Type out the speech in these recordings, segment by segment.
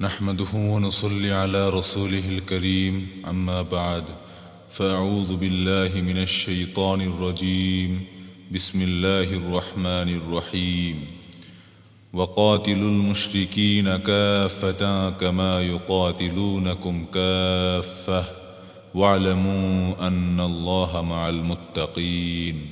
نحمده ونصلي على رسوله الكريم أما بعد فأعوذ بالله من الشيطان الرجيم. بسم الله الرحمن الرحيم. وقاتلوا المشركين كافة كما يقاتلونكم كافة. واعلموا أن الله مع المتقين.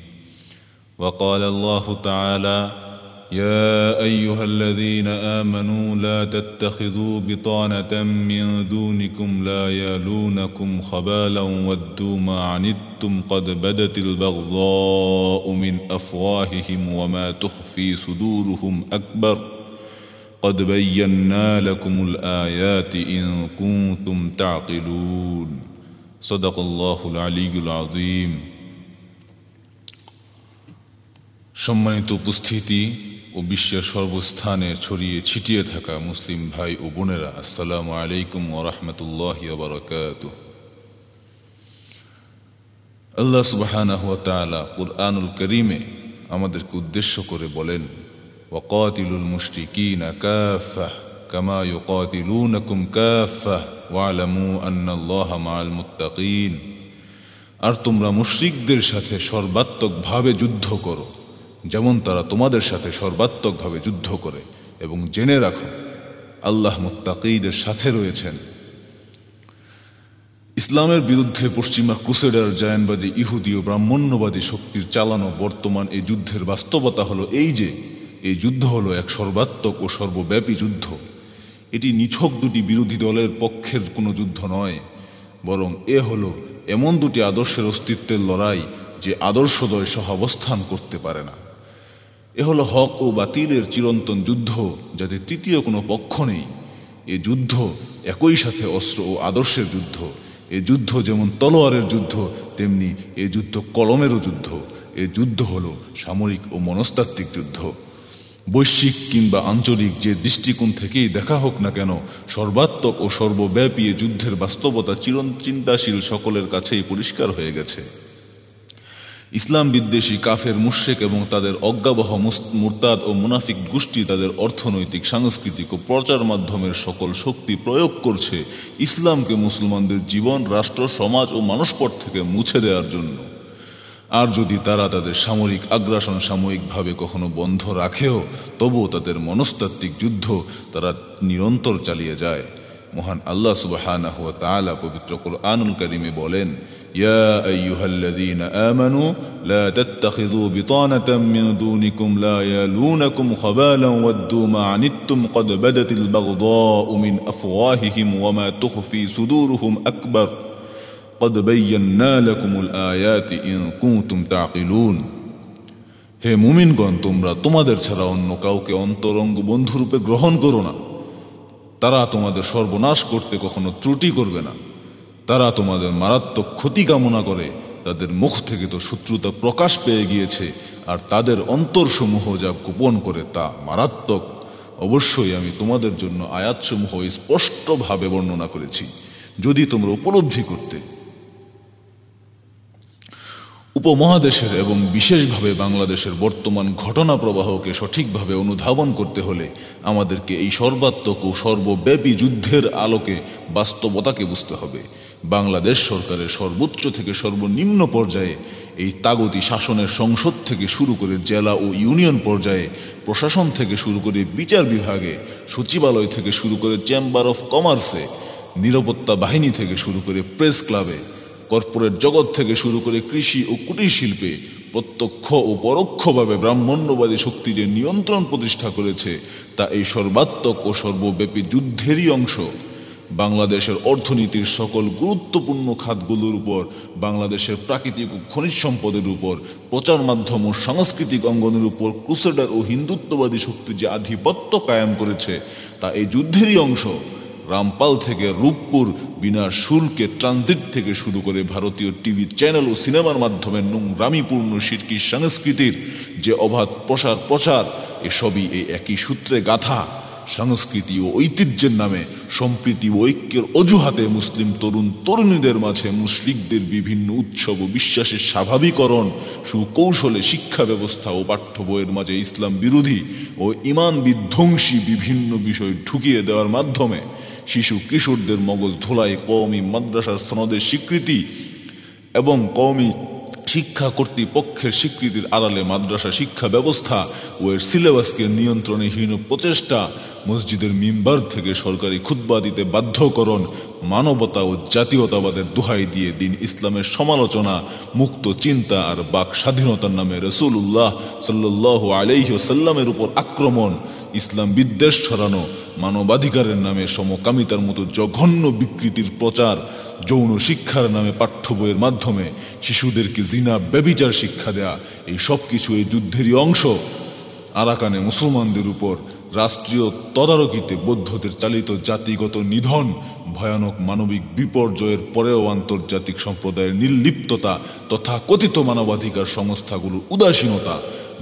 وقال الله تعالى يا ايها الذين امنوا لا تتخذوا بطانه من دونكم لا يالونكم خبالا ودوا ما عنتم قد بدت البغضاء من افواههم وما تخفي صدورهم اكبر قد بينا لكم الايات ان كنتم تعقلون صدق الله العلي العظيم সম্মানিত উপস্থিতি ও বিশ্বের সর্বস্থানে ছড়িয়ে ছিটিয়ে থাকা মুসলিম ভাই ও বোনেরা, আসসালামু আলাইকুম ওরহমতুল্লাহ বারকাত আল্লাহ সুবাহানা হুয়া তালা কুরআনুল করিমে আমাদেরকে উদ্দেশ্য করে বলেন, ওয়াকাতিলুল মুশরিকিনা কাফা কামা ইউকাতিলুনাকুম কাফা ওয়ালামু আন্নাল্লাহা মাআল মুত্তাকিন। আর তোমরা মুশরিকদের সাথে সর্বাত্মকভাবে যুদ্ধ করো। যেমন তারা তোমাদের সাথে সর্বাত্মকভাবে যুদ্ধ করে। এবং জেনে রাখো, আল্লাহ মুত্তাকিদের সাথে রয়েছেন। ইসলামের বিরুদ্ধে পশ্চিমা ক্রুসেডার, জায়নবাদী, ইহুদি ও ব্রাহ্মণ্যবাদী শক্তির চালানো বর্তমান এই যুদ্ধের বাস্তবতা হলো এই যে, এই যুদ্ধ হলো এক সর্বাত্মক ও সর্বব্যাপী যুদ্ধ। এটি নিছক দুটি বিরোধী দলের পক্ষের কোনো যুদ্ধ নয়, বরং এ হলো এমন দুটি আদর্শের অস্তিত্বের লড়াই যে আদর্শদয় সহাবস্থান করতে পারে না। এ হলো হক ও বাতিলের চিরন্তন যুদ্ধ যাতে তৃতীয় কোনো পক্ষ নেই। এ যুদ্ধ একই সাথে অস্ত্র ও আদর্শের যুদ্ধ। এ যুদ্ধ যেমন তলোয়ারের যুদ্ধ, তেমনি এ যুদ্ধ কলমেরও যুদ্ধ। এ যুদ্ধ হলো সামরিক ও মনস্তাত্ত্বিক যুদ্ধ। বৈশ্বিক কিংবা আঞ্চলিক যে দৃষ্টিকোণ থেকেই দেখা হোক না কেন, সর্বাত্মক ও সর্বব্যাপী যুদ্ধের বাস্তবতা চিরন চিন্তাশীল সকলের কাছেই পরিষ্কার হয়ে গেছে। ইসলাম বিদ্বেষী কাফের মুশেক এবং তাদের অজ্ঞাবহ মুরতাদ ও মুনাফিক গোষ্ঠী তাদের অর্থনৈতিক, সাংস্কৃতিক ও প্রচার মাধ্যমের সকল শক্তি প্রয়োগ করছে ইসলামকে মুসলমানদের জীবন, রাষ্ট্র, সমাজ ও মানসপট থেকে মুছে দেওয়ার জন্য। আর যদি তারা তাদের সামরিক আগ্রাসন সাময়িকভাবে কখনো বন্ধ রাখেও, তবুও তাদের মনস্তাত্ত্বিক যুদ্ধ তারা নিরন্তর চালিয়ে যায়। মহান আল্লাহ সুবাহানা পবিত্র কোরআনুল কারিমে বলেন يا أيها الذين آمنوا لا تتخذوا بطانة من دونكم لا يالونكم خبالا ودوا ما عنتم قد بدت البغضاء من أفواههم وما تخفي صدورهم أكبر قد بينا لكم الآيات إن كنتم تعقلون হে মুমিনগণ তোমরা তোমাদের ছাড়া অন্য কাউকে অন্তরঙ্গ বন্ধুরূপে গ্রহণ করো না তারা তোমাদের সর্বনাশ করতে কখনো ত্রুটি করবে না তারা তোমাদের মারাত্মক ক্ষতি কামনা করে, তাদের মুখ থেকে তো শত্রুতা প্রকাশ পেয়ে গিয়েছে, আর তাদের অন্তরসমূহ যা গোপন করে তা মারাত্মক। অবশ্যই আমি তোমাদের জন্য আয়াতসমূহ স্পষ্টভাবে বর্ণনা করেছি, যদি তোমরা উপলব্ধি করতে। উপমহাদেশের এবং বিশেষভাবে বাংলাদেশের বর্তমান ঘটনা প্রবাহকে সঠিকভাবে অনুধাবন করতে হলে আমাদেরকে এই সর্বাত্মক ও সর্বব্যাপী যুদ্ধের আলোকে বাস্তবতাকে বুঝতে হবে। বাংলাদেশ সরকারের সর্বোচ্চ থেকে সর্বনিম্ন পর্যায়ে এই তাগতি শাসনের সংসদ থেকে শুরু করে জেলা ও ইউনিয়ন পর্যায়ে, প্রশাসন থেকে শুরু করে বিচার বিভাগে, সচিবালয় থেকে শুরু করে চেম্বার অফ কমার্সে, নিরাপত্তা বাহিনী থেকে শুরু করে প্রেস ক্লাবে, কর্পোরেট জগৎ থেকে শুরু করে কৃষি ও কুটির শিল্পে প্রত্যক্ষ ও পরোক্ষভাবে ব্রাহ্মণ্যবাদী শক্তি যে নিয়ন্ত্রণ প্রতিষ্ঠা করেছে, তা এই সর্বাত্মক ও সর্বব্যাপী যুদ্ধেরই অংশ। বাংলাদেশের অর্থনীতির সকল গুরুত্বপূর্ণ খাতগুলোর উপর, বাংলাদেশের প্রাকৃতিক ও খনিজ সম্পদের উপর, প্রচার মাধ্যম ও সাংস্কৃতিক অঙ্গনের উপর ক্রুসেডার ও হিন্দুত্ববাদী শক্তি যে আধিপত্য কায়েম করেছে, তা এই যুদ্ধেরই অংশ। রামপাল থেকে রূপপুর বিনা শুল্কে ট্রানজিট থেকে শুরু করে ভারতীয় টিভি চ্যানেল ও সিনেমার মাধ্যমে নোংরামিপূর্ণ শিরকি সংস্কৃতির যে অবাধ প্রসার প্রচার এসবই এই একই সূত্রে গাথা। সংস্কৃতি ও ঐতিহ্যের নামে সম্প্রীতি ও ঐক্যের অজুহাতে মুসলিম তরুণ তরুণীদের মাঝে মুসলিকদের বিভিন্ন উৎসব ও বিশ্বাসের স্বাভাবিকরণ, সুকৌশলে শিক্ষা ব্যবস্থা ও পাঠ্য বইয়ের মাঝে ইসলাম বিরোধী ও ইমান বিধ্বংসী বিভিন্ন বিষয় ঢুকিয়ে দেওয়ার মাধ্যমে শিশু কিশোরদের মগজ ধোলাই কওমি মাদ্রাসার সনদের স্বীকৃতি এবং কওমি শিক্ষা কর্তৃপক্ষের স্বীকৃতির আড়ালে মাদ্রাসা শিক্ষা ব্যবস্থা ও এর সিলেবাসকে নিয়ন্ত্রণে হীন প্রচেষ্টা মসজিদের মিম্বার থেকে সরকারি খুতবা দিতে বাধ্যকরণ, মানবতা ও জাতীয়তাবাদের দোহাই দিয়ে দিন ইসলামের সমালোচনা, মুক্ত চিন্তা আর বাক স্বাধীনতার নামে রসুল্লাহ সাল্লাহ আলাইসাল্লামের উপর আক্রমণ। ইসলাম বিদ্বেষ ছড়ানো মানবাধিকারের নামে সমকামিতার মতো জঘন্য বিকৃতির প্রচার যৌন শিক্ষার নামে পাঠ্য বইয়ের মাধ্যমে শিশুদেরকে জিনা, ব্যবিচার শিক্ষা দেয়া, এই সব কিছু এই যুদ্ধেরই অংশ। আরাকানে মুসলমানদের উপর রাষ্ট্রীয় তদারকিতে বৌদ্ধদের চালিত জাতিগত নিধন, ভয়ানক মানবিক বিপর্যয়ের পরেও আন্তর্জাতিক সম্প্রদায়ের নির্লিপ্ততা তথা কথিত মানবাধিকার সংস্থাগুলোর উদাসীনতা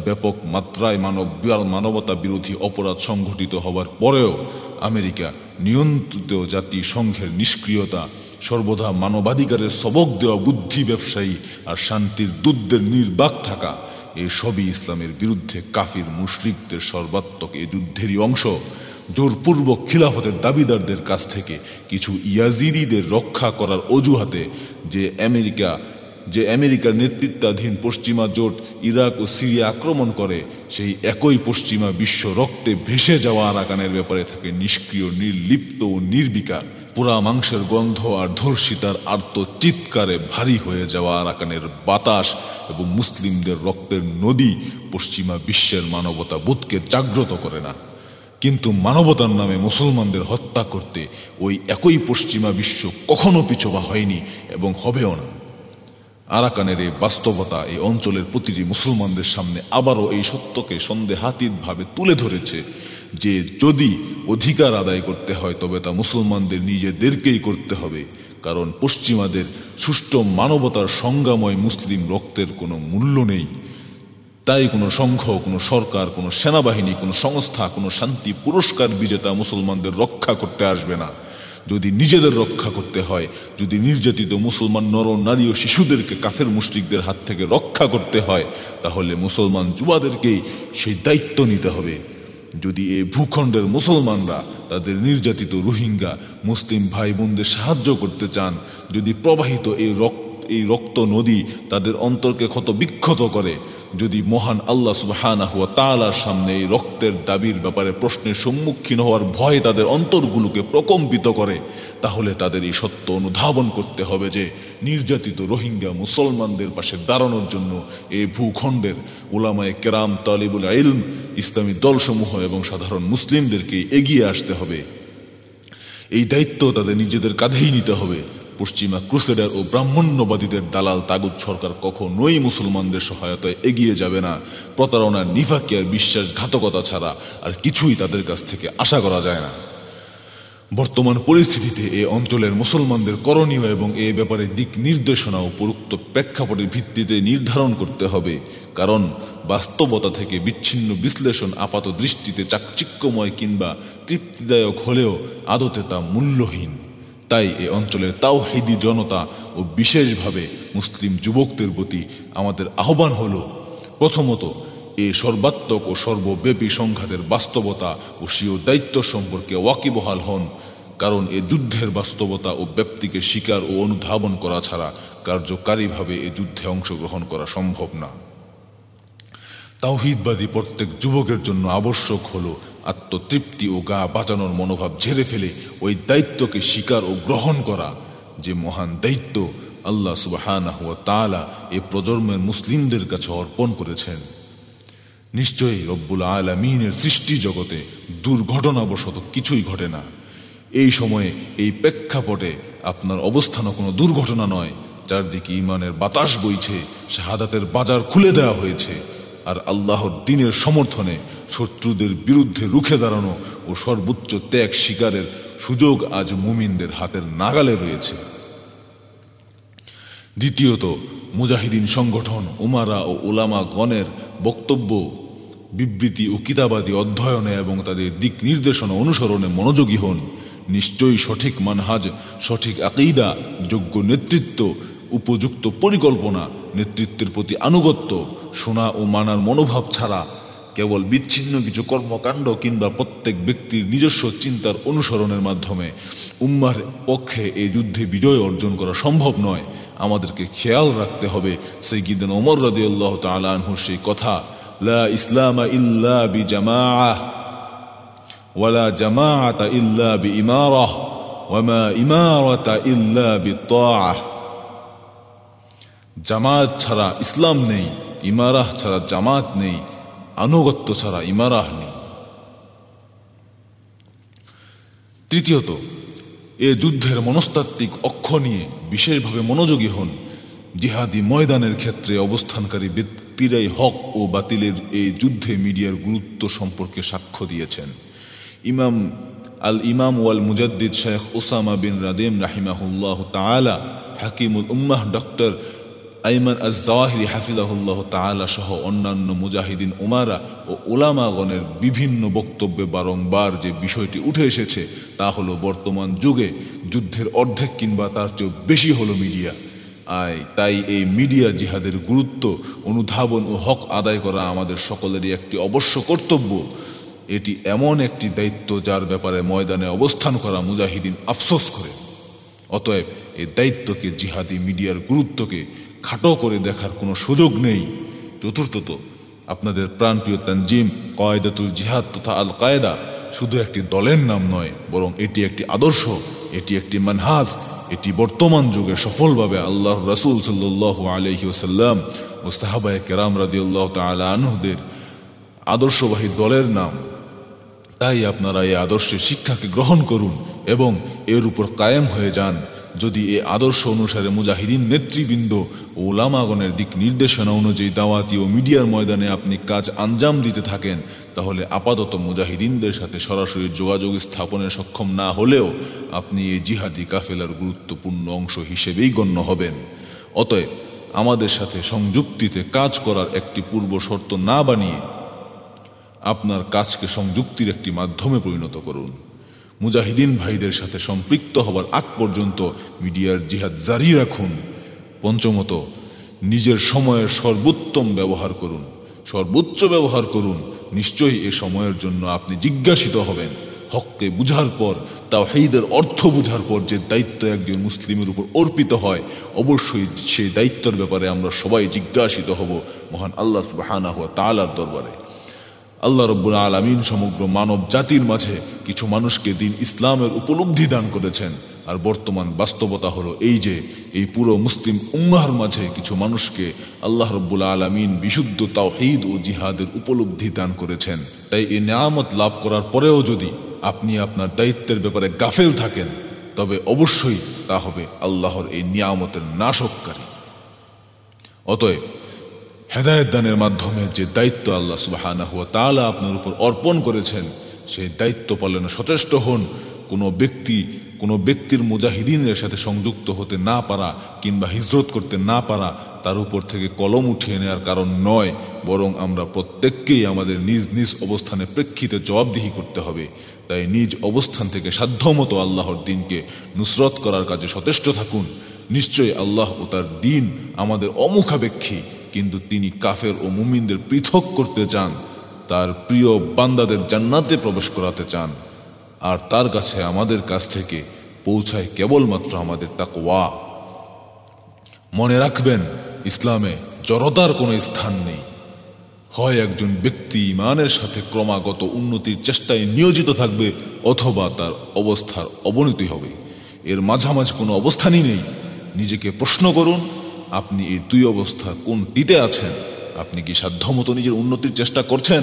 ব্যাপক মাত্রায় মানব মানবতা বিরোধী অপরাধ সংঘটিত হবার পরেও আমেরিকা নিয়ন্ত্রিত জাতিসংঘের নিষ্ক্রিয়তা, সর্বদা মানবাধিকারের সবক দেওয়া বুদ্ধি ব্যবসায়ী আর শান্তির দুধদের নির্বাক থাকা এ সবই ইসলামের বিরুদ্ধে কাফির মুশরিকদের সর্বাত্মক এ যুদ্ধেরই অংশ। জোরপূর্বক খিলাফতের দাবিদারদের কাছ থেকে কিছু ইয়াজিদিদের রক্ষা করার অজুহাতে যে আমেরিকা যে আমেরিকার নেতৃত্বাধীন পশ্চিমা জোট ইরাক ও সিরিয়া আক্রমণ করে, সেই একই পশ্চিমা বিশ্ব রক্তে ভেসে যাওয়া আরাকানের ব্যাপারে থাকে নিষ্ক্রিয়, নির্লিপ্ত ও নির্বিকার। পুরা মাংসের গন্ধ আর ধর্ষিতার আর্ত চিৎকারে ভারী হয়ে যাওয়া আরাকানের বাতাস এবং মুসলিমদের রক্তের নদী পশ্চিমা বিশ্বের মানবতা বোধকে জাগ্রত করে না। কিন্তু মানবতার নামে মুসলমানদের হত্যা করতে ওই একই পশ্চিমা বিশ্ব কখনো পিছবা হয়নি এবং হবেও না। আরাকানের এই বাস্তবতা এই অঞ্চলের প্রতিটি মুসলমানদের সামনে আবারও এই সত্যকে সন্দেহাতীতভাবে তুলে ধরেছে যে যদি অধিকার আদায় করতে হয়, তবে তা মুসলমানদের নিজেদেরকেই করতে হবে। কারণ পশ্চিমাদের সুষ্ঠু মানবতার সংজ্ঞাময় মুসলিম রক্তের কোনো মূল্য নেই। তাই কোনো সংঘ, কোনো সরকার, কোনো সেনাবাহিনী, কোনো সংস্থা, কোনো শান্তি পুরস্কার বিজেতা মুসলমানদের রক্ষা করতে আসবে না। যদি নিজেদের রক্ষা করতে হয়, যদি নির্যাতিত মুসলমান নর, নারী ও শিশুদেরকে কাফের মুশরিকদের হাত থেকে রক্ষা করতে হয়, তাহলে মুসলমান যুবাদেরকেই সেই দায়িত্ব নিতে হবে। যদি এই ভূখণ্ডের মুসলমানরা তাদের নির্যাতিত রোহিঙ্গা, মুসলিম ভাই বোনদের সাহায্য করতে চান, যদি প্রবাহিত এই রক্ত এই রক্ত নদী তাদের অন্তরকে ক্ষত বিক্ষত করে যদি মহান আল্লাহ সুবাহানা হুয়া তালার সামনে এই রক্তের দাবির ব্যাপারে প্রশ্নের সম্মুখীন হওয়ার ভয় তাদের অন্তরগুলোকে প্রকম্পিত করে, তাহলে তাদের এই সত্য অনুধাবন করতে হবে যে নির্যাতিত রোহিঙ্গা মুসলমানদের পাশে দাঁড়ানোর জন্য এই ভূখণ্ডের ওলামায় কেরাম তালিবুল ইলম, ইসলামী দলসমূহ এবং সাধারণ মুসলিমদেরকে এগিয়ে আসতে হবে। এই দায়িত্ব তাদের নিজেদের কাঁধেই নিতে হবে। পশ্চিমা ক্রুসেডার ও ব্রাহ্মণ্যবাদীদের দালাল তাগুদ সরকার কখনোই মুসলমানদের সহায়তায় এগিয়ে যাবে না। প্রতারণার নিফাকিয়ার বিশ্বাসঘাতকতা ছাড়া আর কিছুই তাদের কাছ থেকে আশা করা যায় না। বর্তমান পরিস্থিতিতে এ অঞ্চলের মুসলমানদের করণীয় এবং এ ব্যাপারে দিক নির্দেশনা উপরুক্ত প্রেক্ষাপটের ভিত্তিতে নির্ধারণ করতে হবে। কারণ বাস্তবতা থেকে বিচ্ছিন্ন বিশ্লেষণ আপাত দৃষ্টিতে চাকচিক্যময় কিংবা তৃপ্তিদায়ক হলেও আদতে তা মূল্যহীন। তাই এ অঞ্চলের তাওহিদি জনতা ও বিশেষভাবে মুসলিম যুবকদের প্রতি আমাদের আহ্বান হল, প্রথমত, এ সর্বাত্মক ও সর্বব্যাপী সংঘাতের বাস্তবতা ও স্বীয় দায়িত্ব সম্পর্কে ওয়াকিবহাল হন, কারণ এ যুদ্ধের বাস্তবতা ও ব্যক্তিকে স্বীকার ও অনুধাবন করা ছাড়া কার্যকারীভাবে এ যুদ্ধে অংশগ্রহণ করা সম্ভব না। তাওহিদবাদী প্রত্যেক যুবকের জন্য আবশ্যক হলো আত্মতৃপ্তি ও গা বাঁচানোর মনোভাব ঝেড়ে ফেলে ওই দায়িত্বকে স্বীকার ও গ্রহণ করা, যে মহান দায়িত্ব আল্লাহ সুবাহানা হুয়া তালা এ প্রজন্মের মুসলিমদের কাছে অর্পণ করেছেন। নিশ্চয়ই রব্বুল আলমিনের সৃষ্টি জগতে দুর্ঘটনাবশত কিছুই ঘটে না। এই সময়ে, এই প্রেক্ষাপটে আপনার অবস্থানও কোনো দুর্ঘটনা নয়, চারদিকে ইমানের বাতাস বইছে, শাহাদাতের বাজার খুলে দেওয়া হয়েছে, আর আল্লাহর দিনের সমর্থনে শত্রুদের বিরুদ্ধে রুখে দাঁড়ানো ও সর্বোচ্চ ত্যাগ শিকারের সুযোগ আজ মুমিনদের হাতের নাগালে রয়েছে। দ্বিতীয়ত, মুজাহিদিন সংগঠন উমারা ও ওলামা গণের বক্তব্য, বিবৃতি ও কিতাবাদি অধ্যয়নে এবং তাদের দিক নির্দেশনা অনুসরণে মনোযোগী হন। নিশ্চয়ই সঠিক মানহাজ, সঠিক আকিদা, যোগ্য নেতৃত্ব, উপযুক্ত পরিকল্পনা, নেতৃত্বের প্রতি আনুগত্য, শোনা ও মানার মনোভাব ছাড়া কেবল বিচ্ছিন্ন কিছু কর্মকাণ্ড কিংবা প্রত্যেক ব্যক্তির নিজস্ব চিন্তার অনুসরণের মাধ্যমে উম্মার পক্ষে এই যুদ্ধে বিজয় অর্জন করা সম্ভব নয়। আমাদেরকে খেয়াল রাখতে হবে সেই গিদেন ওমর রাদিয়াল্লাহ তাআলা আনহুর সেই কথা, লা ইসলামা ইল্লা বি জামাআহ ওয়ালা জামাআতা ইল্লা বি ইমারাহ ওয়ামা ইমারাতা ইল্লা বি জামাত ছাড়া ইসলাম নেই, ইমারাহ ছাড়া জামাত নেই আনুগত্য ছাড়া ইমারাহ নেই। তৃতীয়ত, এ যুদ্ধের মনস্তাত্ত্বিক অক্ষ নিয়ে বিশেষভাবে মনোযোগী হন। জিহাদি ময়দানের ক্ষেত্রে অবস্থানকারী ব্যক্তিরাই হক ও বাতিলের এই যুদ্ধে মিডিয়ার গুরুত্ব সম্পর্কে সাক্ষ্য দিয়েছেন। ইমাম আল ইমাম ওয়াল মুজাদ্দিদ শেখ ওসামা বিন রাদেম রাহিমাহুল্লাহ তাআলা, হাকিমুল উম্মাহ ডক্টর আইমান আজ জাওয়াহিরি হাফিজাহুল্লাহ তাআলা সহ অন্যান্য মুজাহিদিন উমারা ও ওলামাগণের বিভিন্ন বক্তব্যে বারংবার যে বিষয়টি উঠে এসেছে, তা হলো বর্তমান যুগে যুদ্ধের অর্ধেক কিংবা তার চেয়েও বেশি হলো মিডিয়া। আয়, তাই এই মিডিয়া জিহাদের গুরুত্ব, অনুধাবন ও হক আদায় করা আমাদের সকলেরই একটি অবশ্য কর্তব্য। এটি এমন একটি দায়িত্ব যার ব্যাপারে ময়দানে অবস্থান করা মুজাহিদিন আফসোস করে। অতএব এই দায়িত্বকে জিহাদি মিডিয়ার গুরুত্বকে খাটো করে দেখার কোনো সুযোগ নেই। চতুর্থত, আপনাদের প্রাণপ্রিয় তানজিম, কয়েদাতুল জিহাদ তথা আল কায়দা শুধু একটি দলের নাম নয়, বরং এটি একটি আদর্শ, এটি একটি মানহাজ, এটি বর্তমান যুগে সফলভাবে আল্লাহ রসুল সাল্লাহ আলহি ওসাল্লাম ও সাহাবায় কেরাম রাজিউল্লাহ তালা আনহুদের আদর্শবাহী দলের নাম। তাই আপনারা এই আদর্শের শিক্ষাকে গ্রহণ করুন এবং এর উপর কায়েম হয়ে যান। যদি এ আদর্শ অনুসারে মুজাহিদিন নেতৃবৃন্দ ও ওলামাগণের দিক নির্দেশনা অনুযায়ী দাওয়াতি ও মিডিয়ার ময়দানে আপনি কাজ আঞ্জাম দিতে থাকেন, তাহলে আপাতত মুজাহিদিনদের সাথে সরাসরি যোগাযোগ স্থাপনে সক্ষম না হলেও আপনি এই জিহাদি কাফেলার গুরুত্বপূর্ণ অংশ হিসেবেই গণ্য হবেন। অতএব আমাদের সাথে সংযুক্তিতে কাজ করার একটি পূর্ব শর্ত না বানিয়ে আপনার কাজকে সংযুক্তির একটি মাধ্যমে পরিণত করুন। মুজাহিদিন ভাইদের সাথে সম্পৃক্ত হবার আগ পর্যন্ত মিডিয়ার জিহাদ জারি রাখুন। পঞ্চমত, নিজের সময়ের সর্বোত্তম ব্যবহার করুন। সর্বোচ্চ ব্যবহার করুন। নিশ্চয়ই এ সময়ের জন্য আপনি জিজ্ঞাসিত হবেন। হককে বুঝার পর তাও হেইদের অর্থ বুঝার পর যে দায়িত্ব একজন মুসলিমের উপর অর্পিত হয়, অবশ্যই সেই দায়িত্বের ব্যাপারে আমরা সবাই জিজ্ঞাসিত হব মহান আল্লাহ সুবাহানা হুয়া তালার দরবারে। আল্লাহ রব্বুল আলমিন সমগ্র মানব জাতির মাঝে কিছু মানুষকে দিন ইসলামের উপলব্ধি দান করেছেন। আর বর্তমান বাস্তবতা হলো এই যে, এই পুরো মুসলিম উম্মাহর মাঝে কিছু মানুষকে আল্লাহ রব্বুল আলমিন বিশুদ্ধ তাওহিদ ও জিহাদের উপলব্ধি দান করেছেন। তাই এই নেয়ামত লাভ করার পরেও যদি আপনি আপনার দায়িত্বের ব্যাপারে গাফেল থাকেন, তবে অবশ্যই তা হবে আল্লাহর এই নিয়ামতের নাশককারী। অতএব হেদায়ত দানের মাধ্যমে যে দায়িত্ব আল্লাহ সুবাহানা হুয়া তালা আপনার উপর অর্পণ করেছেন, সেই দায়িত্ব পালনে সচেষ্ট হন। কোনো ব্যক্তি, কোনো ব্যক্তির মুজাহিদিনের সাথে সংযুক্ত হতে না পারা কিংবা হিজরত করতে না পারা, তার উপর থেকে কলম উঠিয়ে নেওয়ার কারণ নয়, বরং আমরা প্রত্যেককেই আমাদের নিজ নিজ অবস্থানে প্রেক্ষিতে জবাবদিহি করতে হবে। তাই নিজ অবস্থান থেকে সাধ্যমতো আল্লাহর দিনকে নুসরত করার কাজে সচেষ্ট থাকুন। নিশ্চয়ই আল্লাহ ও তার দিন আমাদের অমুখাপেক্ষী। কিন্তু তিনি কাফের ও মুমিনদের পৃথক করতে চান, তার প্রিয় বান্দাদের জান্নাতে প্রবেশ করাতে চান। আর তার কাছে আমাদের কাছ থেকে পৌঁছায় কেবলমাত্র আমাদের তাকওয়া। মনে রাখবেন, ইসলামে জড়তার কোনো স্থান নেই। হয় একজন ব্যক্তি ইমানের সাথে ক্রমাগত উন্নতির চেষ্টায় নিয়োজিত থাকবে, অথবা তার অবস্থার অবনতি হবে। এর মাঝামাঝি কোনো অবস্থানই নেই। নিজেকে প্রশ্ন করুন আপনি এই দুই অবস্থা কোনটিতে আছেন? আপনি কি সাধ্যমতো নিজের উন্নতির চেষ্টা করছেন?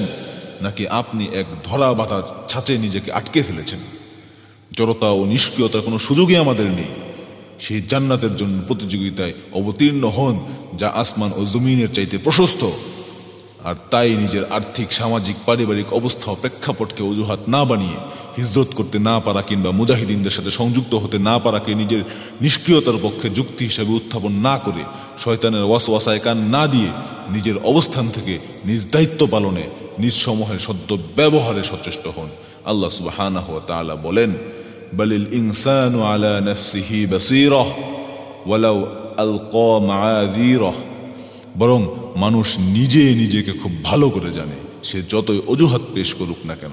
নাকি আপনি এক ধরা বাতা ছাঁচে নিজেকে আটকে ফেলেছেন? জড়তা ও নিষ্ক্রিয়তার কোনো সুযোগই আমাদের নেই। সেই জান্নাতের জন্য প্রতিযোগিতায় অবতীর্ণ হন যা আসমান ও জমিনের চাইতে প্রশস্ত। আর তাই নিজের আর্থিক, সামাজিক, পারিবারিক অবস্থা প্রেক্ষাপটকে অজুহাত না বানিয়ে হিজরত করতে না পারা কিংবা মুজাহিদিনদের সাথে সংযুক্ত হতে না পারাকে নিজের নিষ্ক্রিয়তার পক্ষে যুক্তি হিসাবে উত্থাপন না করে শয়তানের ওয়াসওয়াসায় কান না দিয়ে নিজের অবস্থান থেকে নিজ দায়িত্ব পালনে নিঃসমহে সদ্য ব্যবহারে সচেষ্ট হন। আল্লাহ তাআলা বলেন, বালিল আলকা বরং মানুষ নিজে নিজেকে খুব ভালো করে জানে, সে যতই অজুহাত পেশ করুক না কেন।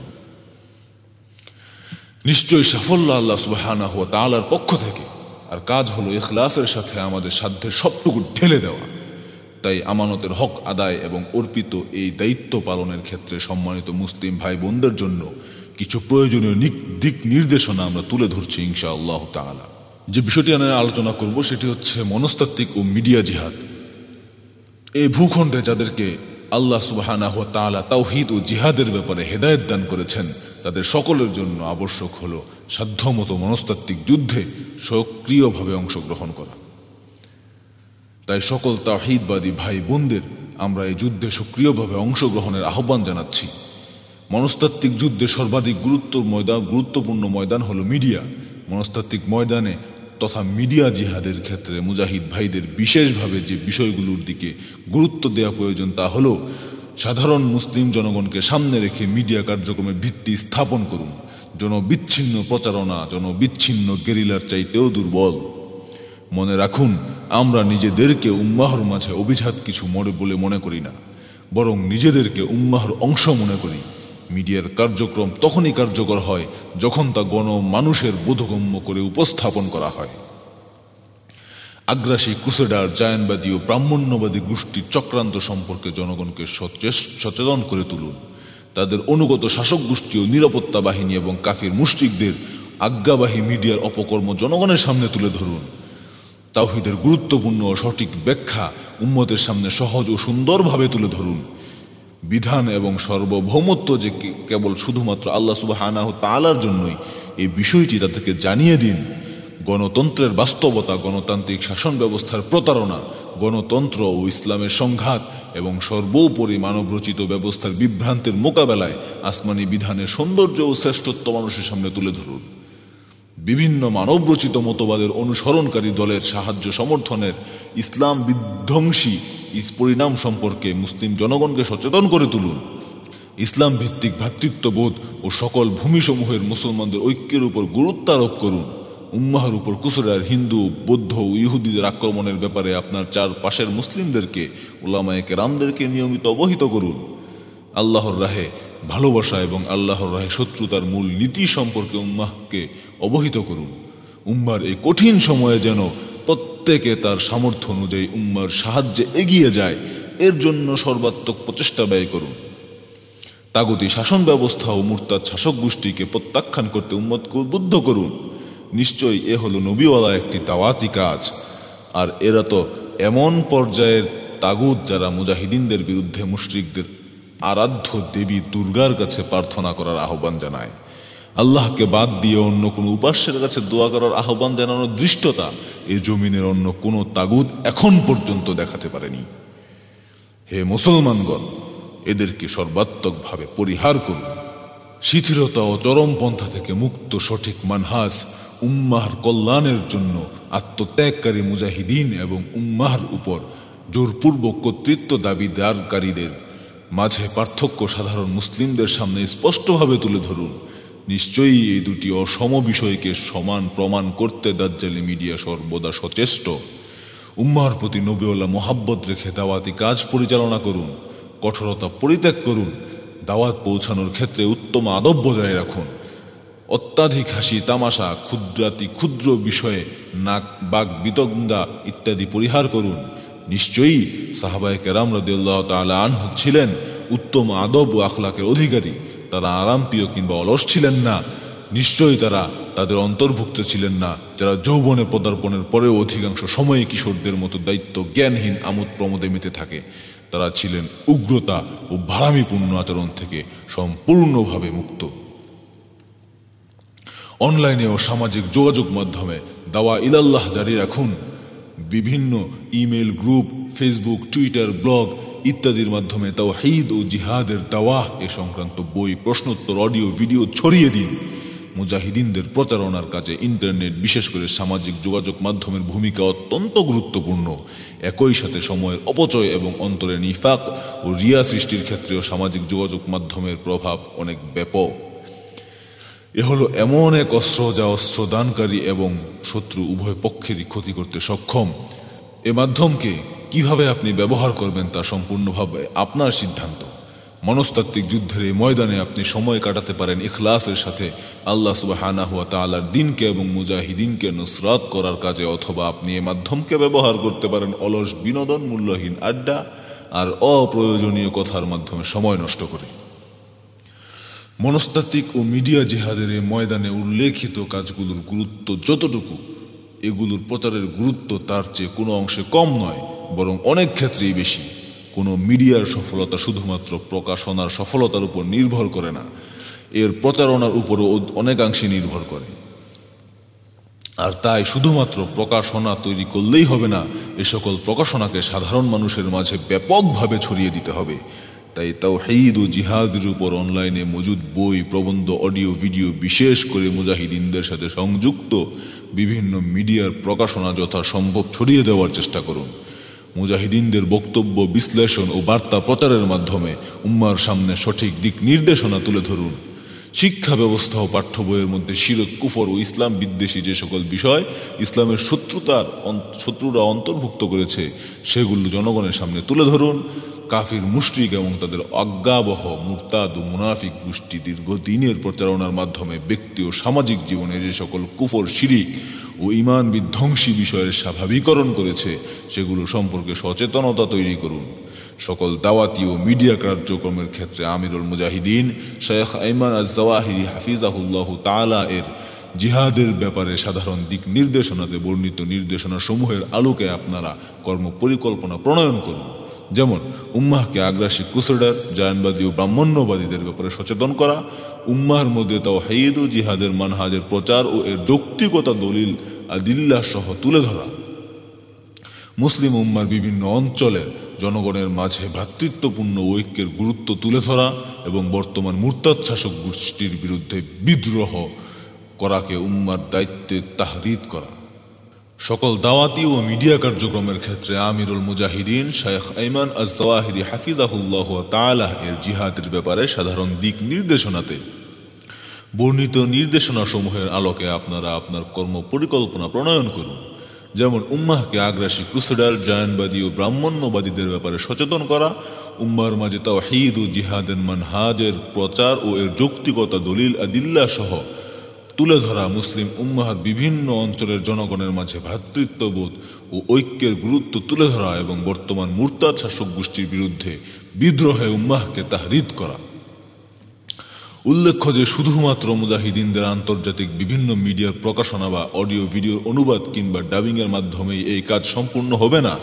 নিশ্চয়ই সাফল্য আল্লাহ সুবহানাহু ওয়া তাআলার পক্ষ থেকে। আর কাজ হলো ইখলাসের সাথে আমাদের সাধ্যের সবটুকু ঢেলে দেওয়া। তাই আমানতের হক আদায় এবং অর্পিত এই দায়িত্ব পালনের ক্ষেত্রে সম্মানিত মুসলিম ভাই বোনদের জন্য কিছু প্রয়োজনীয় দিক নির্দেশনা আমরা তুলে ধরছি ইনশা আল্লাহ তাআলা। যে বিষয়টি আমি আলোচনা করব সেটি হচ্ছে মনস্তাত্ত্বিক ও মিডিয়া জিহাদ। এই ভূখণ্ডে যাদেরকে আল্লাহ সুবাহানা হুয়া তাআলা তাওহিদ ও জিহাদের ব্যাপারে হেদায়েত দান করেছেন। তাদের সকলের জন্য আবশ্যক হল সাধ্যমতো মনস্তাত্ত্বিক যুদ্ধে সক্রিয়ভাবে অংশগ্রহণ করা। তাই সকল তাহিদবাদী ভাই বোনদের আমরা এই যুদ্ধে সক্রিয়ভাবে অংশগ্রহণের আহ্বান জানাচ্ছি। মনস্তাত্ত্বিক যুদ্ধে সর্বাধিক গুরুত্ব ময়দান, গুরুত্বপূর্ণ ময়দান হলো মিডিয়া। মনস্তাত্ত্বিক ময়দানে তথা মিডিয়া জিহাদের ক্ষেত্রে মুজাহিদ ভাইদের বিশেষভাবে যে বিষয়গুলোর দিকে গুরুত্ব দেওয়া প্রয়োজন তা হলো, সাধারণ মুসলিম জনগণকে সামনে রেখে মিডিয়া কার্যক্রমে ভিত্তি স্থাপন করুন। জনবিচ্ছিন্ন প্রচারণা, জনবিচ্ছিন্ন গেরিলার চাইতেও দুর্বল। মনে রাখুন, আমরা নিজেদেরকে উম্মাহর মাঝে অভিজাত কিছু মনে বলে মনে করি না, বরং নিজেদেরকে উম্মাহর অংশ মনে করি। মিডিয়ার কার্যক্রম তখনই কার্যকর হয় যখন তা গণ মানুষের বোধগম্য করে উপস্থাপন করা হয়। আগ্রাসী ক্রুসেডার, জায়নবাদী ও ব্রাহ্মণ্যবাদী গোষ্ঠীর চক্রান্ত সম্পর্কে জনগণকে সচেতন করে তুলুন। তাদের অনুগত শাসক গোষ্ঠী ও নিরাপত্তা বাহিনী এবং কাফির মুষ্টিকদের আজ্ঞাবাহী মিডিয়ার অপকর্ম জনগণের সামনে তুলে ধরুন। তাওহিদের গুরুত্বপূর্ণ ও সঠিক ব্যাখ্যা উম্মতের সামনে সহজ ও সুন্দরভাবে তুলে ধরুন। বিধান এবং সর্বভৌমত্ব যে কেবল শুধুমাত্র আল্লাহ সুবাহানাহ তালার জন্যই, এই বিষয়টি তাদেরকে জানিয়ে দিন। গণতন্ত্রের বাস্তবতা, গণতান্ত্রিক শাসন ব্যবস্থার প্রতারণা, গণতন্ত্র ও ইসলামের সংঘাত এবং সর্বোপরি মানবরচিত ব্যবস্থার বিভ্রান্তের মোকাবেলায় আসমানি বিধানের সৌন্দর্য ও শ্রেষ্ঠত্ব মানুষের সামনে তুলে ধরুন। বিভিন্ন মানবরচিত মতবাদের অনুসরণকারী দলের সাহায্য সমর্থনের ইসলাম বিধ্বংসী ইস পরিণাম সম্পর্কে মুসলিম জনগণকে সচেতন করে তুলুন। ইসলাম ভিত্তিক ভ্রাতৃত্ববোধ ও সকল ভূমিসমূহের মুসলমানদের ঐক্যের উপর গুরুত্ব আরোপ করুন। উম্মাহর উপর কুসরার হিন্দু, বৌদ্ধ ও ইহুদিদের আক্রমণের ব্যাপারে আপনার চার পাশের মুসলিমদেরকে ওলামায়ে কেরামদেরকে নিয়মিত অবহিত করুন। আল্লাহর রাহে ভালোবাসা এবং আল্লাহর রাহে শত্রুতার মূল নীতি সম্পর্কে উম্মাহকে অবহিত করুন। উম্মার এই কঠিন সময়ে যেন প্রত্যেকে তার সামর্থ্য অনুযায়ী উম্মার সাহায্যে এগিয়ে যায়, এর জন্য সর্বাত্মক প্রচেষ্টা ব্যয় করুন। তাগতি শাসন ব্যবস্থা ও মুরতাদ শাসক গোষ্ঠীকে প্রত্যাখ্যান করতে উম্মতকে উদ্বুদ্ধ করুন। নিশ্চয়ই এ হলো নবীওয়ালা একটি দাওয়াতি কাজ। আর এরা তো এমন পর্যায়ের তাগুদ যারা মুজাহিদিনদের বিরুদ্ধে মুশরিকদের আরাধ্য দেবী দুর্গার কাছে প্রার্থনা করার আহ্বান জানায়। আল্লাহকে বাদ দিয়ে অন্য কোনো উপাস্যের কাছে দোয়া করার আহ্বান জানানোর দৃষ্টতা এ জমিনের অন্য কোনো তাগুদ এখন পর্যন্ত দেখাতে পারেনি। হে মুসলমানগণ, এদেরকে সর্বাত্মকভাবে পরিহার করুন। শিথিলতা ও চরমপন্থা থেকে মুক্ত সঠিক মানহাস উম্মাহর কল্যাণের জন্য আত্মত্যাগকারী মুজাহিদিন এবং উম্মাহর উপর জোরপূর্বক কর্তৃত্ব দাবিদারকারীদের মাঝে পার্থক্য সাধারণ মুসলিমদের সামনে স্পষ্টভাবে তুলে ধরুন। নিশ্চয়ই এই দুটি অসম বিষয়কে সমান প্রমাণ করতে দাজ্জালি মিডিয়া সর্বদা সচেষ্ট। উম্মার প্রতি নবীওয়ালা মোহাব্বত রেখে দাওয়াতি কাজ পরিচালনা করুন, কঠোরতা পরিত্যাগ করুন, দাওয়াত পৌঁছানোর ক্ষেত্রে উত্তম আদব বজায় রাখুন। অত্যাধিক হাসি, তামাশা, ক্ষুদ্রাতি, ক্ষুদ্র বিষয়ে নাক, বাক বিতন্দা ইত্যাদি পরিহার করুন। নিশ্চয়ই সাহাবায় কেরাম রদিউল্লাহ তালা আনহু ছিলেন উত্তম আদব ও আখলাকের অধিকারী। তারা আরামপ্রিয় কিংবা অলস ছিলেন না, নিশ্চয়ই তারা তাদের অন্তর্ভুক্ত ছিলেন না, যারা যৌবনে পদার্পণের পরেও অধিকাংশ সময়ে কিশোরদের মতো দায়িত্ব জ্ঞানহীন আমোদ প্রমোদে মেতে থাকে। তারা ছিলেন উগ্রতা ও ভারামিপূর্ণ আচরণ থেকে সম্পূর্ণভাবে মুক্ত। অনলাইনে ও সামাজিক যোগাযোগ মাধ্যমে দাওয়া ইলাল্লাহ জারি রাখুন। বিভিন্ন email group, Facebook, Twitter, blog ইত্যাদির মাধ্যমে তাও হিদ ও জিহাদের দাওয়াহ এ সংক্রান্ত বই, প্রশ্নোত্তর, অডিও, ভিডিও ছড়িয়ে দিন। মুজাহিদিনদের প্রচারণার কাজে ইন্টারনেট, বিশেষ করে সামাজিক যোগাযোগ মাধ্যমের ভূমিকা অত্যন্ত গুরুত্বপূর্ণ। একই সাথে সময়ের অপচয় এবং অন্তরে নিফাক ও রিয়া সৃষ্টির ক্ষেত্রেও সামাজিক যোগাযোগ মাধ্যমের প্রভাব অনেক ব্যাপক। এ হলো এমন এক অস্ত্র যা অস্ত্র দানকারী এবং শত্রু উভয় পক্ষেরই ক্ষতি করতে সক্ষম। এ মাধ্যমকে কীভাবে আপনি ব্যবহার করবেন তা সম্পূর্ণভাবে আপনার সিদ্ধান্ত। মনস্তাত্ত্বিক যুদ্ধের এই ময়দানে আপনি সময় কাটাতে পারেন ইখলাসের সাথে আল্লাহ সুবাহানা হুয়া তালার দিনকে এবং মুজাহিদিনকে নুসরাত করার কাজে অথবা আপনি এ মাধ্যমকে ব্যবহার করতে পারেন অলস বিনোদন মূল্যহীন আড্ডা আর অপ্রয়োজনীয় কথার মাধ্যমে সময় নষ্ট করে। মনস্তাত্ত্বিক ও মিডিয়া জেহাদের এই ময়দানে উল্লেখিত কাজগুলোর গুরুত্ব যতটুকু, এগুলোর প্রচারের গুরুত্ব তার চেয়ে কোনো অংশে কম নয়। বরং অনেক ক্ষেত্রেই বেশি। কোনো মিডিয়ার সফলতা শুধুমাত্র প্রকাশনার সফলতার উপর নির্ভর করে না, এর প্রচারণার উপরও অনেকাংশে নির্ভর করে। আর তাই শুধুমাত্র প্রকাশনা তৈরি করলেই হবে না, এ সকল প্রকাশনাকে সাধারণ মানুষের মাঝে ব্যাপকভাবে ছড়িয়ে দিতে হবে। তাই তাও হেইদ ও জিহাদের উপর অনলাইনে মজুদ বই, প্রবন্ধ, অডিও, ভিডিও, বিশেষ করে মুজাহিদিনদের সাথে সংযুক্ত বিভিন্ন মিডিয়ার প্রকাশনা যথাসম্ভব ছড়িয়ে দেওয়ার চেষ্টা করুন। মুজাহিদিনদের বক্তব্য, বিশ্লেষণ ও বার্তা প্রচারের মাধ্যমে উম্মার সামনে সঠিক দিক নির্দেশনা তুলে ধরুন। শিক্ষা ব্যবস্থা ও পাঠ্য বইয়ের মধ্যে শিরক, কুফর ও ইসলাম বিদ্বেষী যে সকল বিষয়, ইসলামের শত্রুতার শত্রুরা অন্তর্ভুক্ত করেছে, সেগুলো জনগণের সামনে তুলে ধরুন। কাফির, মুশরিক এবং তাদের অজ্ঞাবহ, মুরতাদ ও মুনাফিক গোষ্ঠী দীর্ঘদিনের প্রচারণার মাধ্যমে ব্যক্তি ও সামাজিক জীবনে যে সকল কুফর, শিরিক ও ইমান বিধ্বংসী বিষয়ের স্বাভাবিকরণ করেছে, সেগুলো সম্পর্কে সচেতনতা তৈরি করুন। সকল দাওয়াতি ও মিডিয়া কার্যক্রমের ক্ষেত্রে আমিরুল মুজাহিদিন শেখ আইমান আজাহিরি হাফিজাহুল্লাহ তালা এর জিহাদের ব্যাপারে সাধারণ দিক নির্দেশনাতে বর্ণিত নির্দেশনা সমূহের আলোকে আপনারা কর্ম পরিকল্পনা প্রণয়ন করুন। যেমন, উম্মাহকে আগ্রাসী কুসেডার জায়নবাদী ও ব্রাহ্মণ্যবাদীদের ব্যাপারে সচেতন করা, উম্মাহর মধ্যে তাও হাইদ ও জিহাদের মানহাজের প্রচার ও এর যৌক্তিকতা দলিল আদিল্লা সহ তুলে ধরা। মুসলিম উম্মার বিভিন্ন অঞ্চলের জনগণের মাঝে ভ্রাতৃত্বপূর্ণ ঐক্যের গুরুত্ব তুলে ধরা এবং বর্তমান মুরতাদ শাসক গোষ্ঠীর বিরুদ্ধে বিদ্রোহ করাকে উম্মার দায়িত্বে তাহরিদ করা। সকল দাওয়াতি ও মিডিয়া কার্যক্রমের ক্ষেত্রে আমিরুল মুজাহিদিন শায়েখ আইমান আজওয়াহিদি হাফিজাহুল্লাহ তালাহ এর জিহাদের ব্যাপারে সাধারণ দিক নির্দেশনাতে বর্ণিত নির্দেশনা সমূহের আলোকে আপনারা আপনার কর্ম পরিকল্পনা প্রণয়ন করুন। যেমন উম্মাহকে আগ্রাসী ক্রুসেডার জায়নবাদী ও ব্রাহ্মণ্যবাদীদের ব্যাপারে সচেতন করা উম্মার মাঝে তাও হিদ ও জিহাদের মানহাজের প্রচার ও এর যৌক্তিকতা, দলিল, আদিল্লা সহ তুলে ধরা মুসলিম উম্মাহার বিভিন্ন অঞ্চলের জনগণের মাঝে ভ্রাতৃত্ববোধ ও ঐক্যের গুরুত্ব তুলে ধরা এবং বর্তমান মুরতাদ শাসক গোষ্ঠীর বিরুদ্ধে বিদ্রোহে উম্মাহকে তাহরিদ করা। উল্লেখ্য যে শুধুমাত্র মুজাহিদিনদের আন্তর্জাতিক বিভিন্ন মিডিয়ার প্রকাশনা বা অডিও ভিডিওর অনুবাদ কিংবা ডাবিংয়ের মাধ্যমেই এই কাজ সম্পূর্ণ হবে না,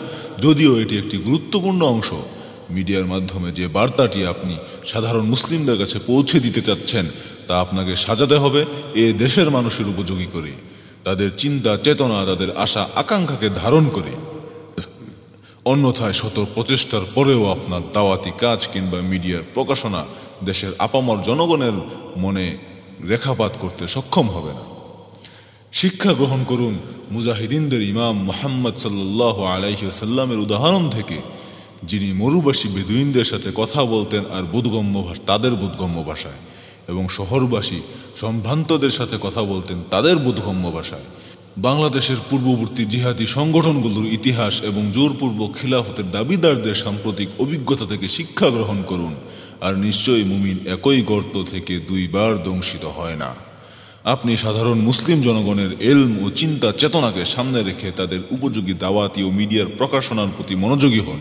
যদিও এটি একটি গুরুত্বপূর্ণ অংশ। মিডিয়ার মাধ্যমে যে বার্তাটি আপনি সাধারণ মুসলিমদের কাছে পৌঁছে দিতে চাচ্ছেন, তা আপনাকে সাজাতে হবে এ দেশের মানুষের উপযোগী করে। তাদের চিন্তা, চেতনা, তাদের আশা, আকাঙ্ক্ষাকে ধারণ করে। অন্যথায় শত প্রচেষ্টার পরেও আপনার দাওয়াতি কাজ কিংবা মিডিয়ার প্রকাশনা দেশের আপামর জনগণের মনে রেখাপাত করতে সক্ষম হবে না। শিক্ষা গ্রহণ করুন মুজাহিদিনদের ইমাম মোহাম্মদ সাল্লাহ আলাইসাল্লামের উদাহরণ থেকে, যিনি মরুবাসী বেদুইনদের সাথে কথা বলতেন আর বোধগম্য ভাষা, তাদের বোধগম্য ভাষায় এবং শহরবাসী সম্ভ্রান্তদের সাথে কথা বলতেন তাদের বোধগম্য ভাষায়। বাংলাদেশের পূর্ববর্তী জিহাদি সংগঠনগুলোর ইতিহাস এবং জোরপূর্বক খিলাফতের দাবিদারদের সাম্প্রতিক অভিজ্ঞতা থেকে শিক্ষা গ্রহণ করুন। আর নিশ্চয়ই মুমিন একই গর্ত থেকে দুইবার দংশিত হয় না। আপনি সাধারণ মুসলিম জনগণের এলম ও চিন্তা চেতনাকে সামনে রেখে তাদের উপযোগী দাওয়াতি ও মিডিয়ার প্রকাশনার প্রতি মনোযোগী হন।